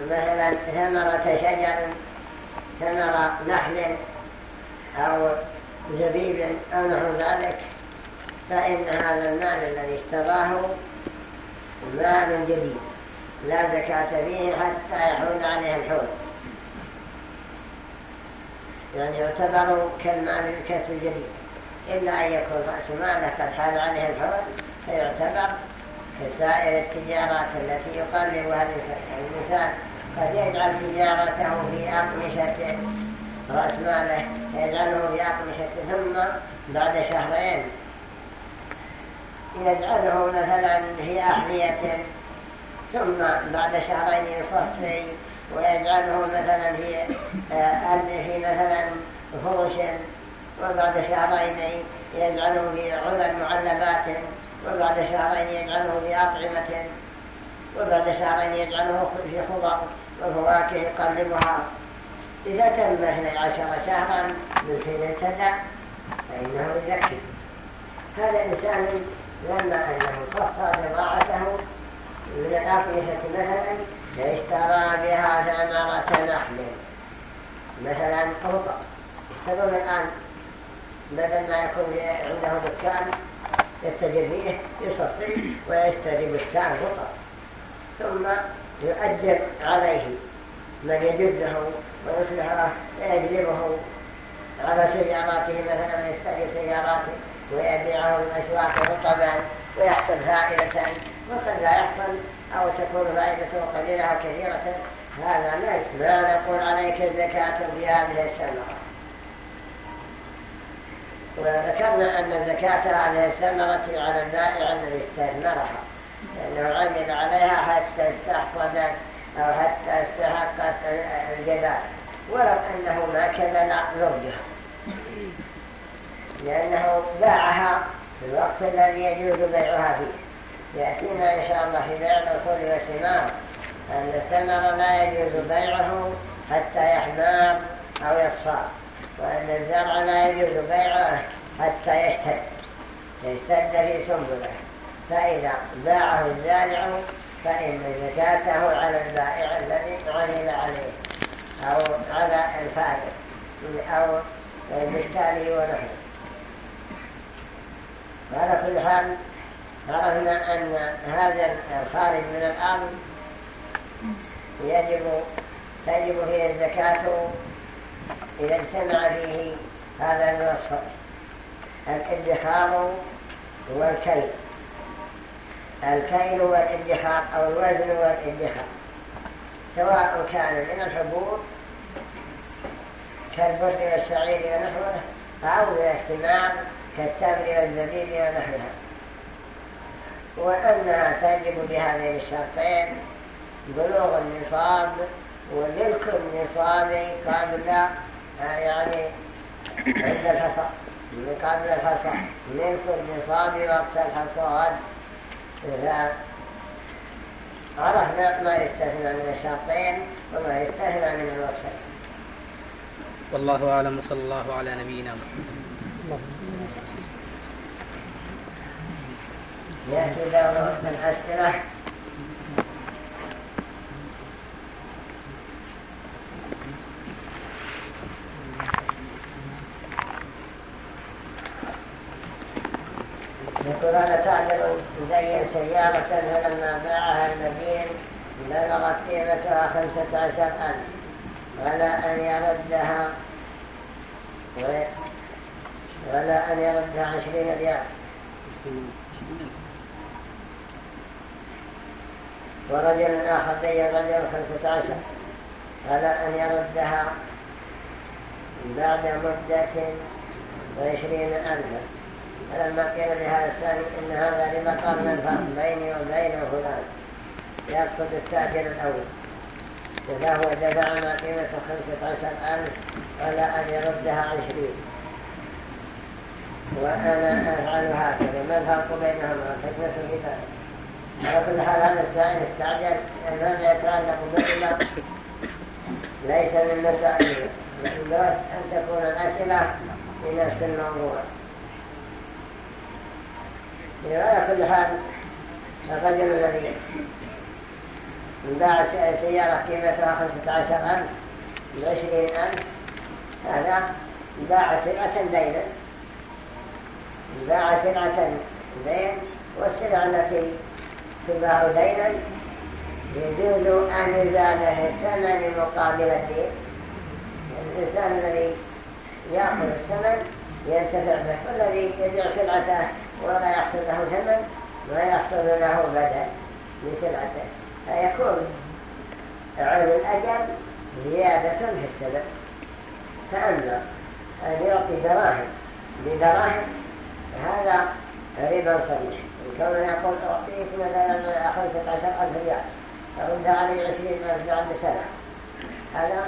مثلا ثمرة شجر ثمرة نحل أو زبيب أو نحو ذلك فإن هذا المال الذي اشتراه مال جديد لا زكاة فيه حتى يحول عليه الحول يعني يعتبر كالمال الكسب الجديد إلا أن يكون رأس ماله قد حال عليه الحول فيعتبر كسائر التجارات التي يقلبها الإنسان قد يجعل تجارته في أقمشة رأس ماله يجعله في أقمشة ثم بعد شهرين يجعله مثلا في أحذية ثم بعد شهرين يصفي ويجعله مثلا في في مثلا فرش وبعد شهرين يجعله في عذر معلبات. وبعد شهرين يجعله في أطعمة. وبعد شهرين يجعله في خضر وفواكه يقلبها. إذا تم 12 شهرا من حين ابتدأ فإنه يزكي. هذا إنسان لما أنه صفى بضاعته الأقمشة مثلا اشترى بها ثمرة نحل مثلا قرطة. يشترون الآن بدل ما يكون عنده دكان يتجر فيه يصفي ويشتري بستان قطر. ثم يؤجر عليه من يجده ويصلحه ويجلبه على سياراته مثلا يشتري سياراته ويبيعه الأسواق رطبا ويحصل فائدة وقد لا يحصل أو تكون فائدته قليلة أو كثيرة. هذا ما نقول عليك الزكاة في هذه الثمرة. وذكرنا أن زكاة هذه الثمرة على البائع الذي استثمرها. لأنه عمل عليها حتى استحصد أو حتى استحقت الجزاء ولو أنه ما كمل نرجها لأنه باعها في الوقت الذي يجوز بيعها فيه. يأتينا إن شاء الله في بيع الأصول والثمار أن الثمر لا يجوز بيعه حتى يحمام أو يصفى وأن الزرع لا يجوز بيعه حتى يشتد يشتد في سنبلة. فإذا باعه الزارع فإن زكاته على البائع الذي عمل عليه أو على الفارق أو المشتري ونحن وعلى كل حال عرفنا أن هذا الخارج من الأرض يجب تجب فيه الزكاة إذا اجتمع فيه هذا الوصف الادخار والكيل. الكيل والادخار أو الوزن والادخار سواء كان من الحبوب كالبر والشعير ونحوه أو من الثمار كالتمر والزبيب ونحوها. وأنها تجب بهذين الشرطين بلوغ النصاب وملك النصاب قبل آه، يعني عند الحصاد قبل الحصاد ملك النصاب وقت الحصاد. إذا عرفنا ما يستثنى من الشرطين وما يستثنى من الوصفين
والله أعلم وصلى الله على نبينا محمد.
يأتي دوره من الأسئلة يقول أنا تعمل إلي سيارة لما باعها المدين بلغت قيمتها خمسة عشر ألف ولا أن يردها ولا أن يردها عشرين ريال. ورجل آخر بين رجل خمسة عشر. على أن يردها بعد مدة وعشرين ألفا. فلما قيل لهذا الثاني إن هذا ربا قرن الفرق بيني وبين فلان يقصد التاجر الأول. فهو دفع ما قيمته خمسة عشر ألف على أن يردها عشرين. وأنا أفعل هكذا. ما الفرق بينهما. الحكمة في ذلك على كل حال هذا السائل أن هذا يتعلق بالربا ليس من مسائل لكن أن تكون الأسئلة في نفس الموضوع. على كل حال الرجل الذي باع سيارة قيمتها خمسة عشر ألف بعشرين ألف. هذا باع سلعة دينا. باع سلعة دين والسلعة التي تباع دينا يجوز أن يزاده الثمن مقابل الدين الإنسان الذي يأخذ الثمن ينتفع به والذي يبيع سلعته ولا يحصل له ثمن ويحصل له بدل لسلعته. فيكون عون الأجل زيادة في السبب فأما أن يعطي دراهم بدراهم هذا ربا صريح الكون يقول أعطيك مثلا خمسة عشر ألف ريال أرد علي عشرين ألف بعد سنة هذا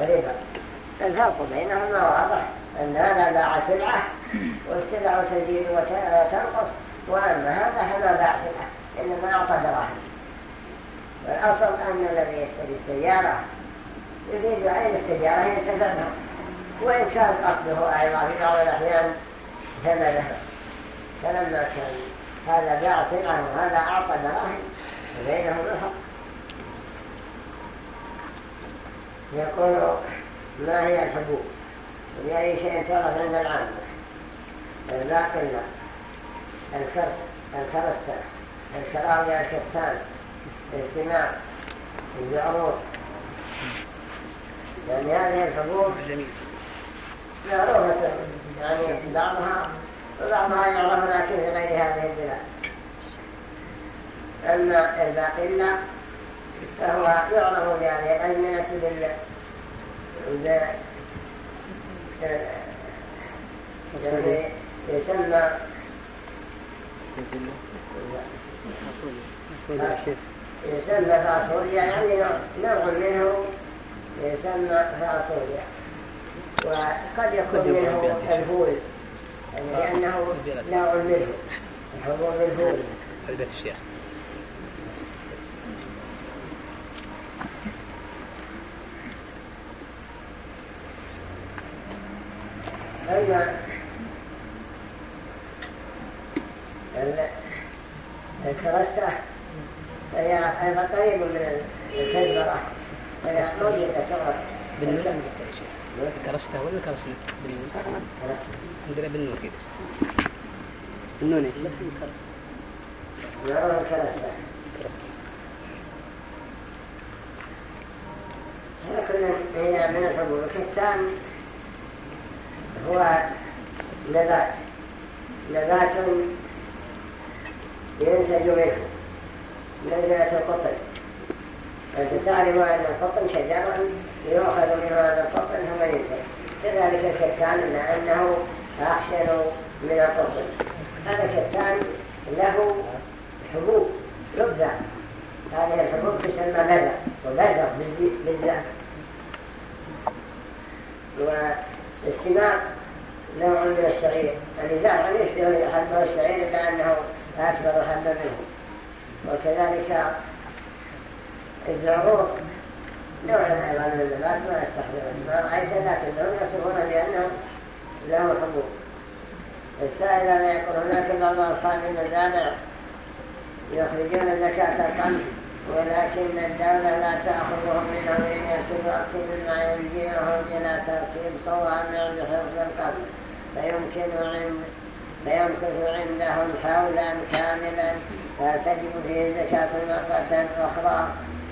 ربا الفرق بينهما واضح أن هذا باع سلعة والسلع تزيد وتنقص وأما هذا فما باع سلعة إنما أعطى دراهم. والأصل أن الذي يشتري السيارة يريد عين السيارة ينتفع وإن كان قصده أيضا في بعض الأحيان ثمنها فلما كان هذا باع سلعة وهذا أعطى دراهم فبينهم الفرق يقول ما هي الحبوب ولأي شيء تعرف عند العامة الباقلة الكرس الكرستة الكراوية الكتان الاجتماع الزعروف. يعني هذه الحبوب معروفة يعني بعضها وبعضها يعرف لكن في غير هذه البلاد أما الباقلة فهو يعرف بهذه الأزمنة يسمى يسمى فاصوليا يعني نوع منه يسمى فاصوليا وقد يكون منه الفول لأنه نوع منه الحبوب الفول
حبيبة الشيخ
أما الكرستة فهي أيضا قريب من الكزبرة فهي موجودة كرة
بالنون كرستة ولا بالنون. عندنا بالنون كده. بالنون
إيش الكتان هو نبات نبات ينسج منه نزلة القطن أنت تعلم أن القطن شجرة يؤخذ من هذا القطن ثم ينسج كذلك الشتان لأنه أخشن من القطن هذا شتان له حبوب تبذع هذه الحبوب تسمى بذر وبزر بالذات. والاستماع نوع من الشعير. زرع يشبه حبه الشعير كأنه أكبر حبة منه. وكذلك الزعرور نوع أيضا من النبات ما يستخدمون ما رأيت لكنهم يصفون بأنه له حبوب السائل لا يقول هناك بعض أصحاب المزارع يخرجون زكاة القمح ولكن الدولة لا تأخذهم منهم إن يرسل أكل ما يلجئهم إلى تركيب صوامع بحفظ القمح فيمكن عند فيمكث عندهم حولا كاملا فتجب فيه زكاة مرة أخرى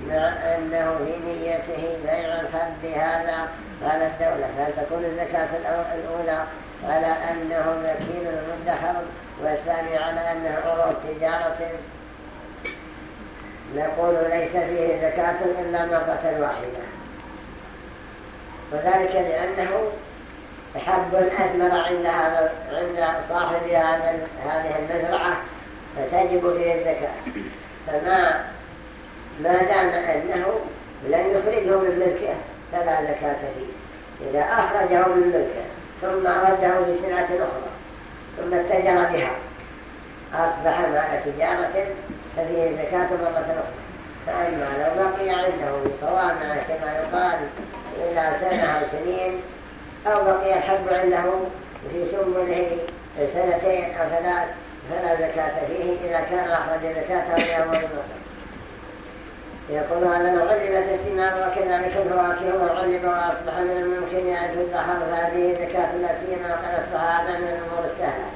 مع أنه في نيته بيع الحب هذا على الدولة. فتكون الزكاة الأولى؟ على أنه مكين مدخر والثاني على أنه عروض تجارة. نقول ليس فيه زكاة إلا مرة واحدة. وذلك لأنه حب أثمر عند هذا عند صاحب هذا هذه المزرعة فتجب فيه الزكاة. فما ما دام أنه لم يخرجه من ملكه فلا زكاة فيه. إذا أخرجه من ملكه ثم رده بسنة أخرى ثم اتجر بها. أصبح مال تجارة ففيه زكاة مرة أخرى. فأما لو بقي عنده صوامع كما يقال إلى سنة أو سنين أو بقي الحب عنده في سنبله سنتين أو ثلاث فلا زكاة فيه إذا كان أخرج زكاته لأول مرة يقول لو علمت الثمار وكذلك الفواكه وعلم وأصبح من الممكن أن تدخر فهذه زكاه لا سيما وقد أصبح هذا من الأمور السهلة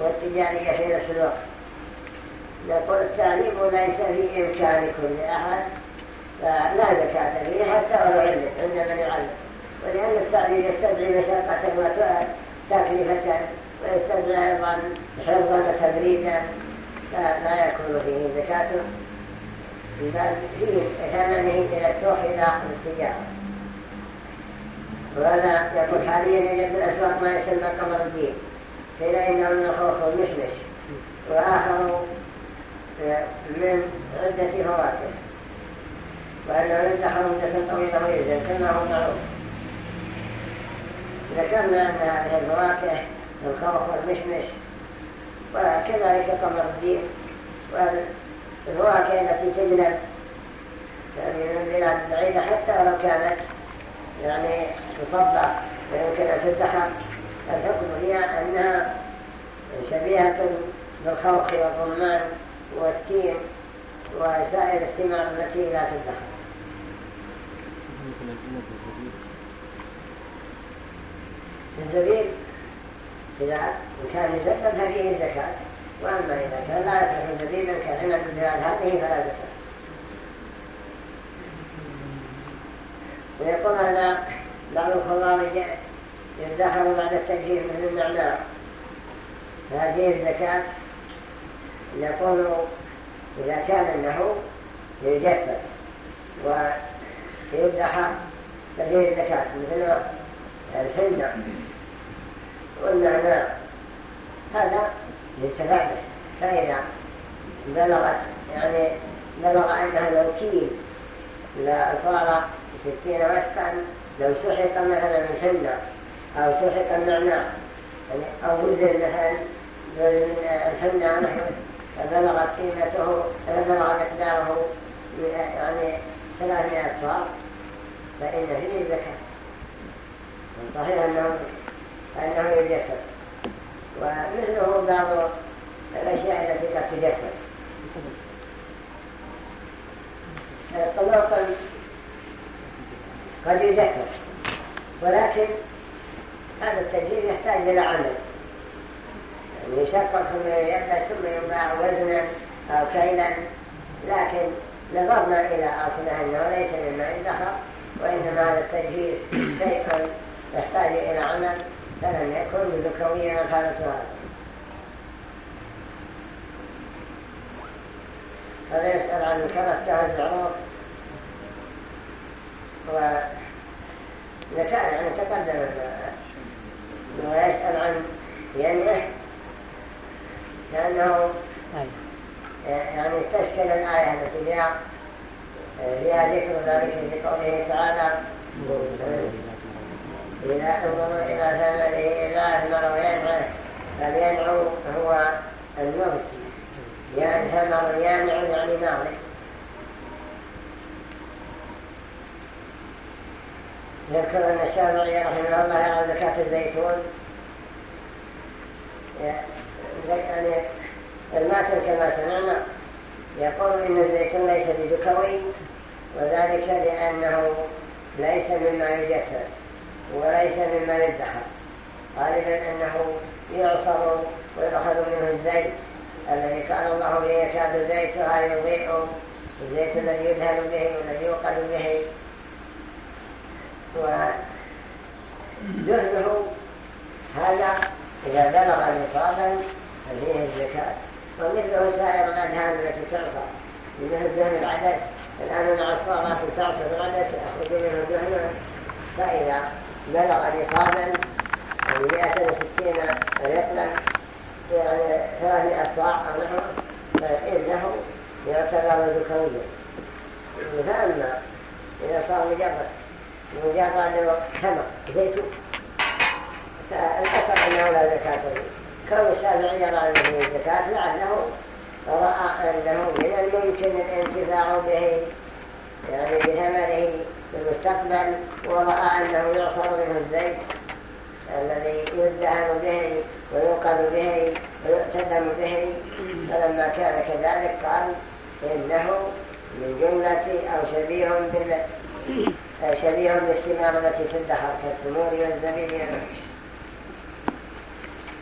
والتجارية في نفس الوقت. يقول التعليم ليس في إمكان كل أحد فلا زكاة فيه حتى ولو علم عند من يعلم. ولأن التعليم يستدعي مشقة وتكلفة ويستدعي أيضا حفظا وتبريدا فلا يكون فيه زكاة. بل فيه ثمنه إلى السوق إلى التجارة وهذا يقول حاليا يوجد الأسواق ما يسمى قمر الدين قيل إنه من الخوف والمشمش وآخر من عدة فواكه وأنه يدخل مدة طويلة ويزن كما هو معروف ذكرنا أن هذه الفواكه الخوف والمشمش وكذلك قمر الدين الفواكه التي تجلب يعني من البلاد البعيدة حتى ولو كانت يعني تصدق ويمكن أن تدخر الحكم هي أنها شبيهة بالخوخ والرمان والتين وسائر الثمار التي لا تدخر الزبيب إذا كان يزبد فيه الزكاة وأما إذا كان لا يصلح زبيبا كعنب البلاد هذه فلا زكاة ويقول هذا بعض الخوارج يدخر بعد التكفير مثل النعناع هذه الزكاة يقول إذا كان أنه يجفف ويدخر ففيه الزكاة مثل الحنة والنعناع. هذا للتفاعل فإذا بلغت يعني بلغ أنه لو كيل لصار ستين وسقا لو سحق مثلا الحنة أو سحق النعناع يعني أو وزن مثلا الحنة فبلغت قيمته فبلغ مقداره يعني ثلاثمائة صار فإن فيه زكاة صحيح أنه أنه يجسد ومثله بعض الأشياء التي قد تجسد طلاقا قد يجسد ولكن هذا التجهيز يحتاج إلى عمل يشقق ثم يبدأ ثم يباع وزنا أو كيلا لكن نظرنا إلى أصله أنه ليس مما يدخر وإنما هذا التجهيز شيء يحتاج إلى عمل فلم يكن ذكويا خالة هذا هذا يسأل عن كرة العروق وذكاء يعني تقدم ويسأل عن ينه لأنه يعني تشكل الآية التي فيها فيها ذكر ذلك في قوله تعالى إذا انظروا إلى ثمنه إذا أثمر وينعه فلينعو هو الموت يعني ثمر يانع يعني مالك يذكر أن الشافعي رحمه الله يرى زكاة الزيتون يعني كما سمعنا يقول إن الزيتون ليس بزكوي وذلك لأنه ليس مما يجسد وليس مما يدخر غالبا أنه يعصر ويؤخذ منه الزيت. الذي قال الله به يكاد زيتها يضيء الزيت الذي يدهن به والذي يوقد به. ودهنه هذا إذا بلغ نصابا ففيه الزكاة. ومثله سائر الأدهان التي تعصر. مثل دهن العدس. الآن العصارات تعصر العدس يأخذ منه دهنه فإذا بلغ نصابا 160 رقلا يعني ثلاثة صاع أو نحو فإنه يعتبر ذكريا فأما إذا صار مجرد مجرد تمر زيتون فالأثر أنه لا زكاة فيه كون الشافعي يرى أنه فيه زكاة لعله رأى أنه من الممكن الانتفاع به يعني بثمره في المستقبل ورأى أنه يعصر منه الزيت الذي يدهن به ويوقد به ويعتدم به. فلما كان كذلك قال إنه من جملة أو شبيه بال شبيه بالثمار التي تدخر كالتمور والزبيب.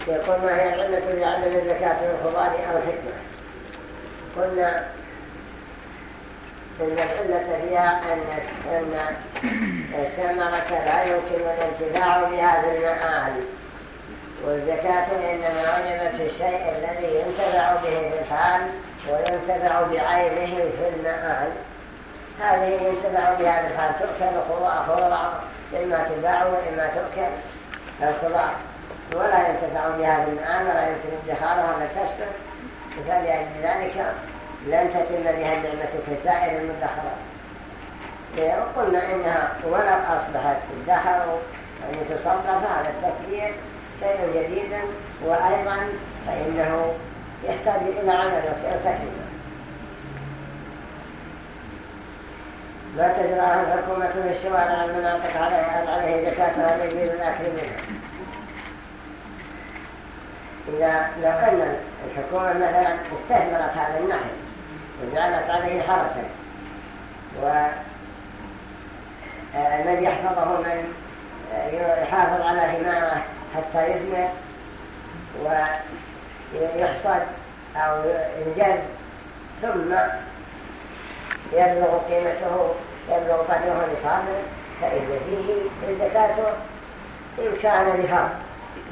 يقول ما هي العلة لعدم الزكاة في الخضار أو الحكمة؟ قلنا إن العلة فيها أن الثمرة لا يمكن الانتفاع بها في المآل والزكاة إنما علمت الشيء الذي ينتفع به في الحال وينتفع بعينه في المآل. هذه ينتفع بها في الحال تؤكل خضرة إما تباع وإما تؤكل الخضار ولا ينتفع بها في المآل ولا يمكن ادخارها لتشتر فلأجل ذلك لم تتم بها النعمة كسائر المدخرات. وقلنا إنها ولو أصبحت الدخر أن يتصرف على التصدير شيء جديد وأيضا فإنه يحتاج إلى عمل وتكلمة ما تجرى الحكومة في الشوارع المناطق عليه, عليه زكاة هذا يجيب الأكل منها إذا لو أن الحكومة مثلا استثمرت هذا النحل وجعلت عليه حرسا والذي يحفظه من يحافظ على همامه حتى يثمر ويحصد أو ينجز ثم يبلغ قيمته يبلغ قدره نصابا فإن فيه الزكاة إن كان لفرض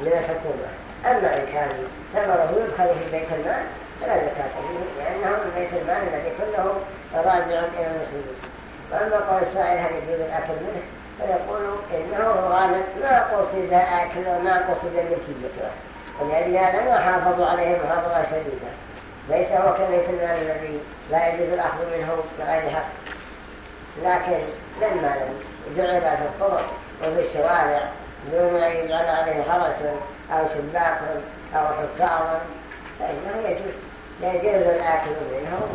من الحكومة. أما إن كان ثمره يدخل في بيت المال فلا زكاة فيه لأنه من بيت المال الذي كله راجع إلى المسلمين. وأما قول السائل هل يجوز الأكل منه فيقول إنه غالب ما قصد أكل وما قصد ملكيته ولأجل هذا ما حافظوا عليه محافظة شديدة. ليس هو كبيت المال الذي لا يجوز الأخذ منه بغير حق. لكن لما لم جعل في الطرق وفي الشوارع دون أن يجعل عليه حرس أو شباك أو حكار فإنه يجوز يجوز الآكل منه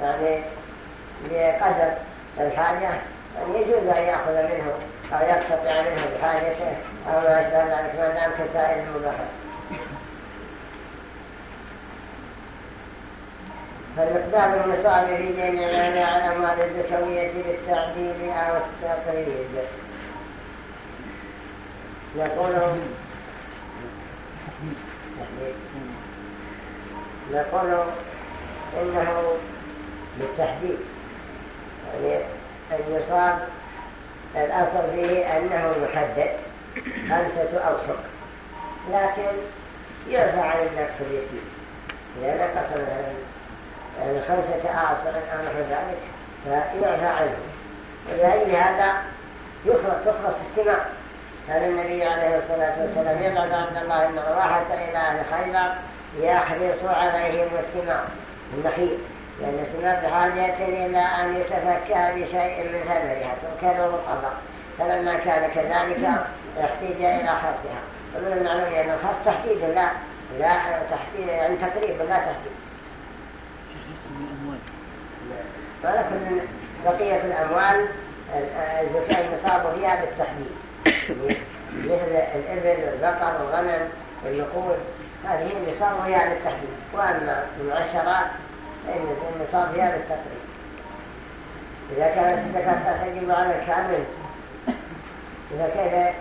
يعني بقدر الحاجة أن يجوز أن يأخذ منه أو يقتطع منه بحاجته أو ما أشبه ذلك ما دام كسائر المباحات فالمقدار المصاب في جميع على الأموال الزكوية بالتعديل أو التقريب. نقول نقول إنه بالتحديد. يعني النصاب الأصل فيه أنه محدد خمسة أوسق لكن يرفع عن النقص اليسير. إذا نقص مثلا يعني خمسة أعصر أو نحو ذلك فيرفع عنه. ولأجل هذا يخرج تخرص الثمار كان النبي عليه الصلاة والسلام يبعث عبد الله بن رواحة إلى أهل خيبر. يحرص عليهم الثمار النخيل. لأن الثمار بحاجة إلى أن يتفكها بشيء من ثمرها. تؤكل وتطلق فلما كان كذلك احتاج إلى خرصها ومن المعلوم أن الخرص تحديد. لا لا تحديد يعني تقريب لا تحديد. ولكن بقية الأموال الزكاة المصاب فيها بالتحديد. مثل الإبل والبقر والغنم والنقود. هذه النصاب فيها بالتحديد وأما المعشرات فإن النصاب فيها بالتقريب إذا كانت الزكاة تجب على الكامل إذا كيف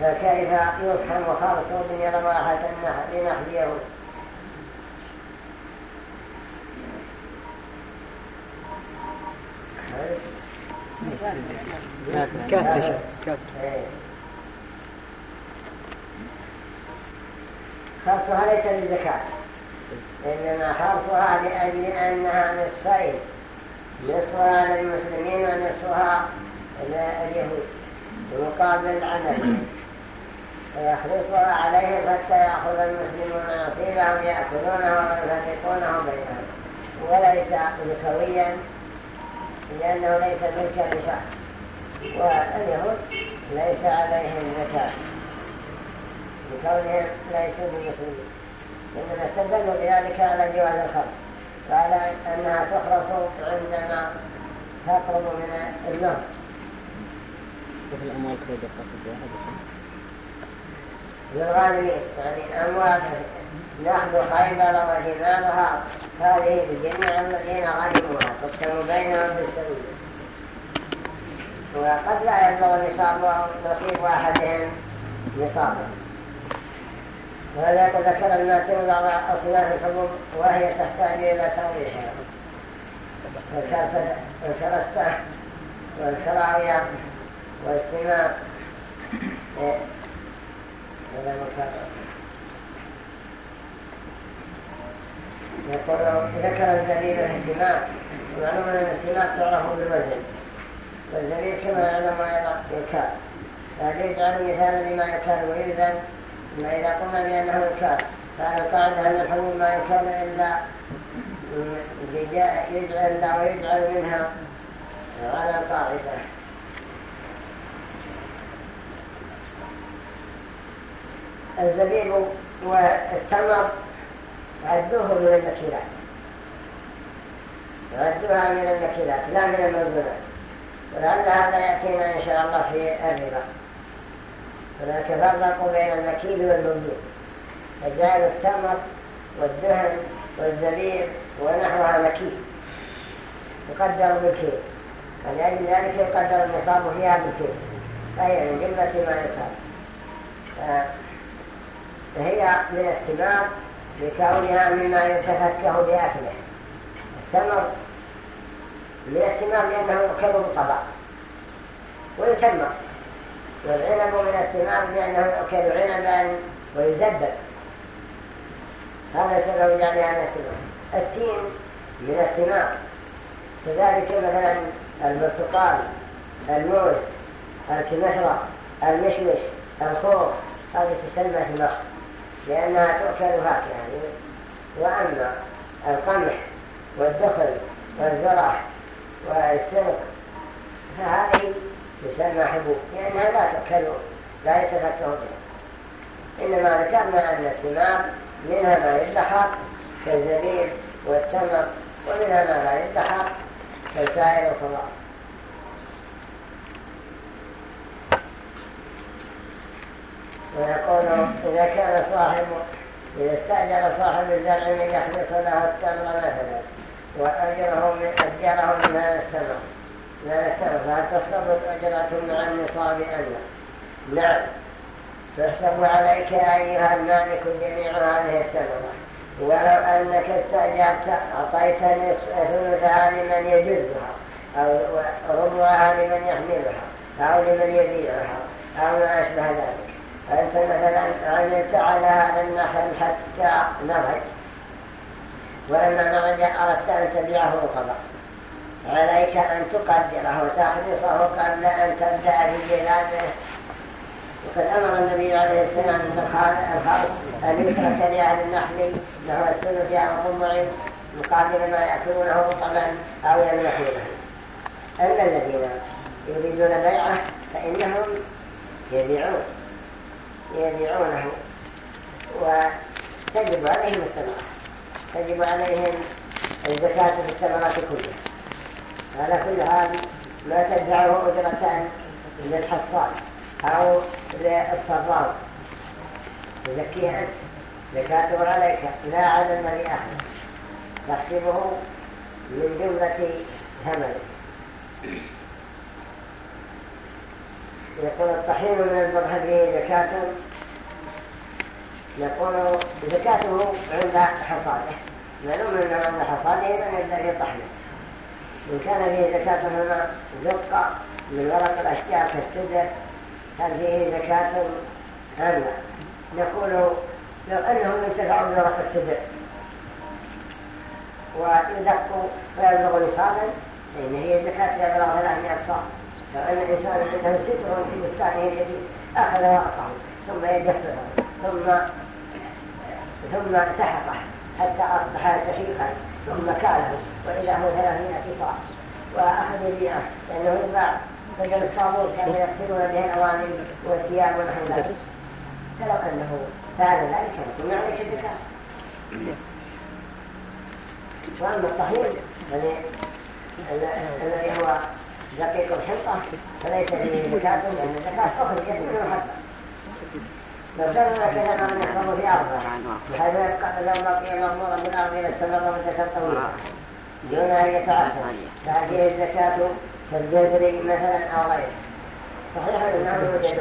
فكيف يفهم خرص بن رواحة لنحل يهود كافر خرصها ليس للزكاة. إنما خرصها لأجل أنها نصفين. نصفها للمسلمين ونصفها لليهود. بمقابل العمل. فيخلصها عليهم حتى يأخذ المسلمون نصيبهم يأكلونه ويفرقونه بينهم. وليس ذكويا لأنه ليس ملكا لشخص. واليهود ليس عليهم زكاة. بكونهم ليسوا بمسلمين إنما استدلوا بذلك على جواز الخمر. وعلى أنها تخلص عندما تقرب من الموت وفي الأموال كيف قصد للغالبين يعني أموال نحن خيبر وثمارها هذه بجميع الذين غنموها تقسم بينهم بالسبيل. وقد لا يبلغ نصاب نصيب أحدهم نصابا وهذا قد ذكر الماتن بعض أصناف الحبوب وهي تحتاج إلى توضيحها والكرستة والكراوية والاجتماع هذا مكرر يقول ذكر الزبيب الاهتمام ومعلوم أن الاهتمام تعرف بالوزن. والزبيب كما يعلم أيضا يكاد هذا يجعل مثالا لما يكاد ويلزم اذا قلنا بانه يكاد فعلى القاعدة أن الحبوب ما يكاد إلا يجعل ويجعل منها؟ على القاعدة. الزبيب والتمر عدوه من النكيلات عدوها من النكيلات لا من المنزلات. ولعل هذا يأتينا إن شاء الله في الربا هناك فرق بين النكيل والمنزل فجعل التمر والدهن والزبيب ونحوها نكيل يقدر بالكيل. فلأجل ذلك يقدر النصاب فيها بالكيل. فهي من جملة ما يقال. فهي من الثمار لكونها مما يتفكه بأكله. التمر من الثمار لأنه يؤكل بالطبع ويتمر والعنب من الثمار لأنه يؤكل عنبا ويزبد. هذا سبب يعني عن الثمار التين من الثمار كذلك مثلا البرتقال الموز الكمثرى المشمش الخوخ هذه تسمى ثمار لأنها تؤكل فاكهة وأما القمح والدخل والزرع والسرق فهذه حبوب لأنها لا تؤكل لا يتفكه بها إنما ذكرنا أن الثمار منها ما يدخر كالزبيب والتمر ومنها ما لا يدخر كسائر الخضار ويقول إذا كان صاحب إذا استأجر صاحب الزرع من يحدث له التمر مثلا وأجره من أجره من هذا التمر. التمر فهل تصدق أجرة مع النصاب أم لا؟ نعم. تحسب عليك أيها المالك جميع هذه الثمرة ولو أنك استأجرت أعطيت ثلثها لمن يجزها أو ربعها لمن يحملها أو لمن يبيعها أو ما أشبه ذلك. أنت مثلا عملت على هذا النحل حتى نضج ولما أردت أن تبيعه رطبا عليك أن تقدره. وتحرصه قبل أن تبدأ في جلاده وقد أمر النبي عليه السلام الخالص أن يترك لأهل النحل له الثلث أو الربع مقابل ما يأكلونه رطبا أو يمنحونه. أما الذين يريدون بيعه فإنهم يبيعون. يبيعونه. وتجب عليهم الثمرة. تجب عليهم الزكاة في الثمرات كلها. على كل حال ما تدعه أجرة للحصان أو للصرام تزكيها أنت زكاته عليك لا على الذي أحد تحسبه من جملة ثمنه يقول الطحين من البر هذه زكاة. نقول زكاته عند حصاده معلوم أنه عند حصاده يبدأ في طحنه إن كان فيه زكاة هنا زقة من ورق الأشجار كالسدر هل فيه زكاة أم نقول لو أنهم ينتفعون بورق السدر ويدق فيبلغ نصابا فإن هي زكاة يبلغ ثلاثمائة صاع لو أن الإنسان عنده ستر في بستانه الذي أخذ ورقه ثم يجففه ثم ثم سحقه حتى أصبح سحيقا ثم كاله وإذا هو ثلاثمائة صاع وأخذ البيئة لأنه يتبع بدل الصابون كانوا يغسلون به الأواني والثياب ونحو ذلك فلو أنه فعل ذلك يكون عليك الزكاة وأما الطهير الذي هو دقيق الحنطة فليس فيه زكاة لأن الزكاة أخرجت منه حتى لو كان من يحفظ في أرضه بحيث لو بقي مغمورا بالأرض إلى استمر مدة طويلة دون أن يتعدى. فهذه الزكاة كالجذر مثلا أو غيره. صحيح أنه يوجد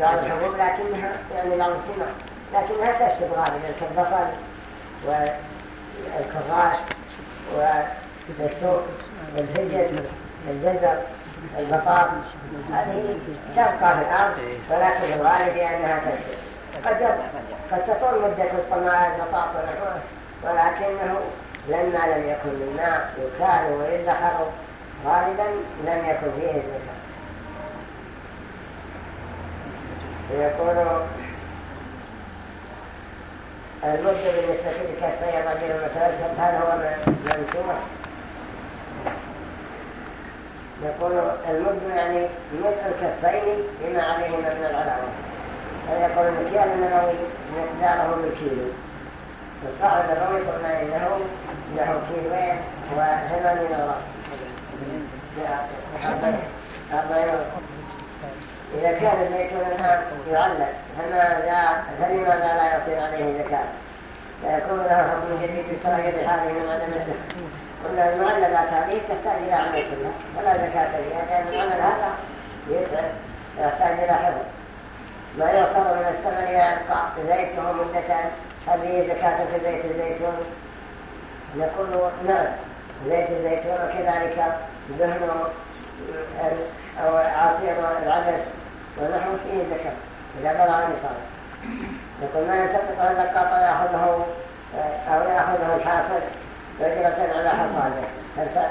بعض الحبوب لكنها يعني بعض الثمار لكنها تشرب غالبا كالبصل والكراش والسوق والهجر الجزر البطاط هذه تبقى في الأرض؟ ولكن الغالب أنها تشرب. قد تطول مدة البطاط ونحوه ولكنه لما لم يكن الماء يكال ويدخر غالبا لم يكن فيه الزكاة يقول المد بالنسبة لكفي الرجل المتوسط هل هو منسوخ يقول المد يعني ملء الكفين بما عليهما من العلاوة فيقول المكيال النووي مقداره بالكيلو الصاع النبوي قلنا إنه له كيلوين وثمانين غرام إذا كان الزيتون الآن يعلق فماذا فلماذا لا يصير عليه زكاة فيكون له حكم جديد بسرعة حاله من عدم الزكاة قلنا المعلقات هذه تحتاج إلى عمل كلها فلا زكاة فيها لأن العمل هذا يتعب يحتاج إلى حفظ. ما يوصل من الثمن إلى زيته مدة هذه زكاة في زيت الزيتون نقول نعم زيت الزيتون وكذلك دهن أو عصير العدس ونحو فيه زكاة إذا بلغ النصاب نقول ما ينتقط أن القطع يأخذه أو يأخذه الحاصل فجرة على حصاده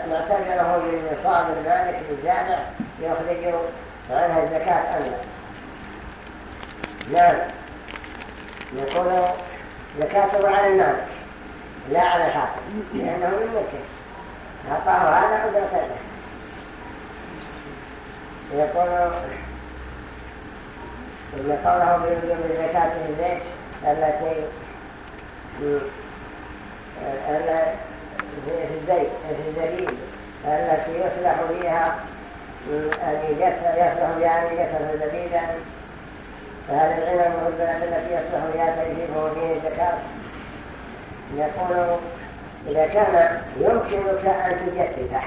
نعتبره من نصاب المالك للزارع يخرج عنها الزكاة أم لا نعم نقول زكاته على المالك لا على الحاصل لأنه من ملكه أعطاه هذا قدرة له يقول إن قوله بوجوب زكاة الزيت التي في الزيت في الزبيب التي يصلح فيها أن يصلح بها أن يكسر زبيبا. فهذا العلم هو البلد التي يصلح بها فيه الزكاة يقول إذا كان يمكنك أن تجففه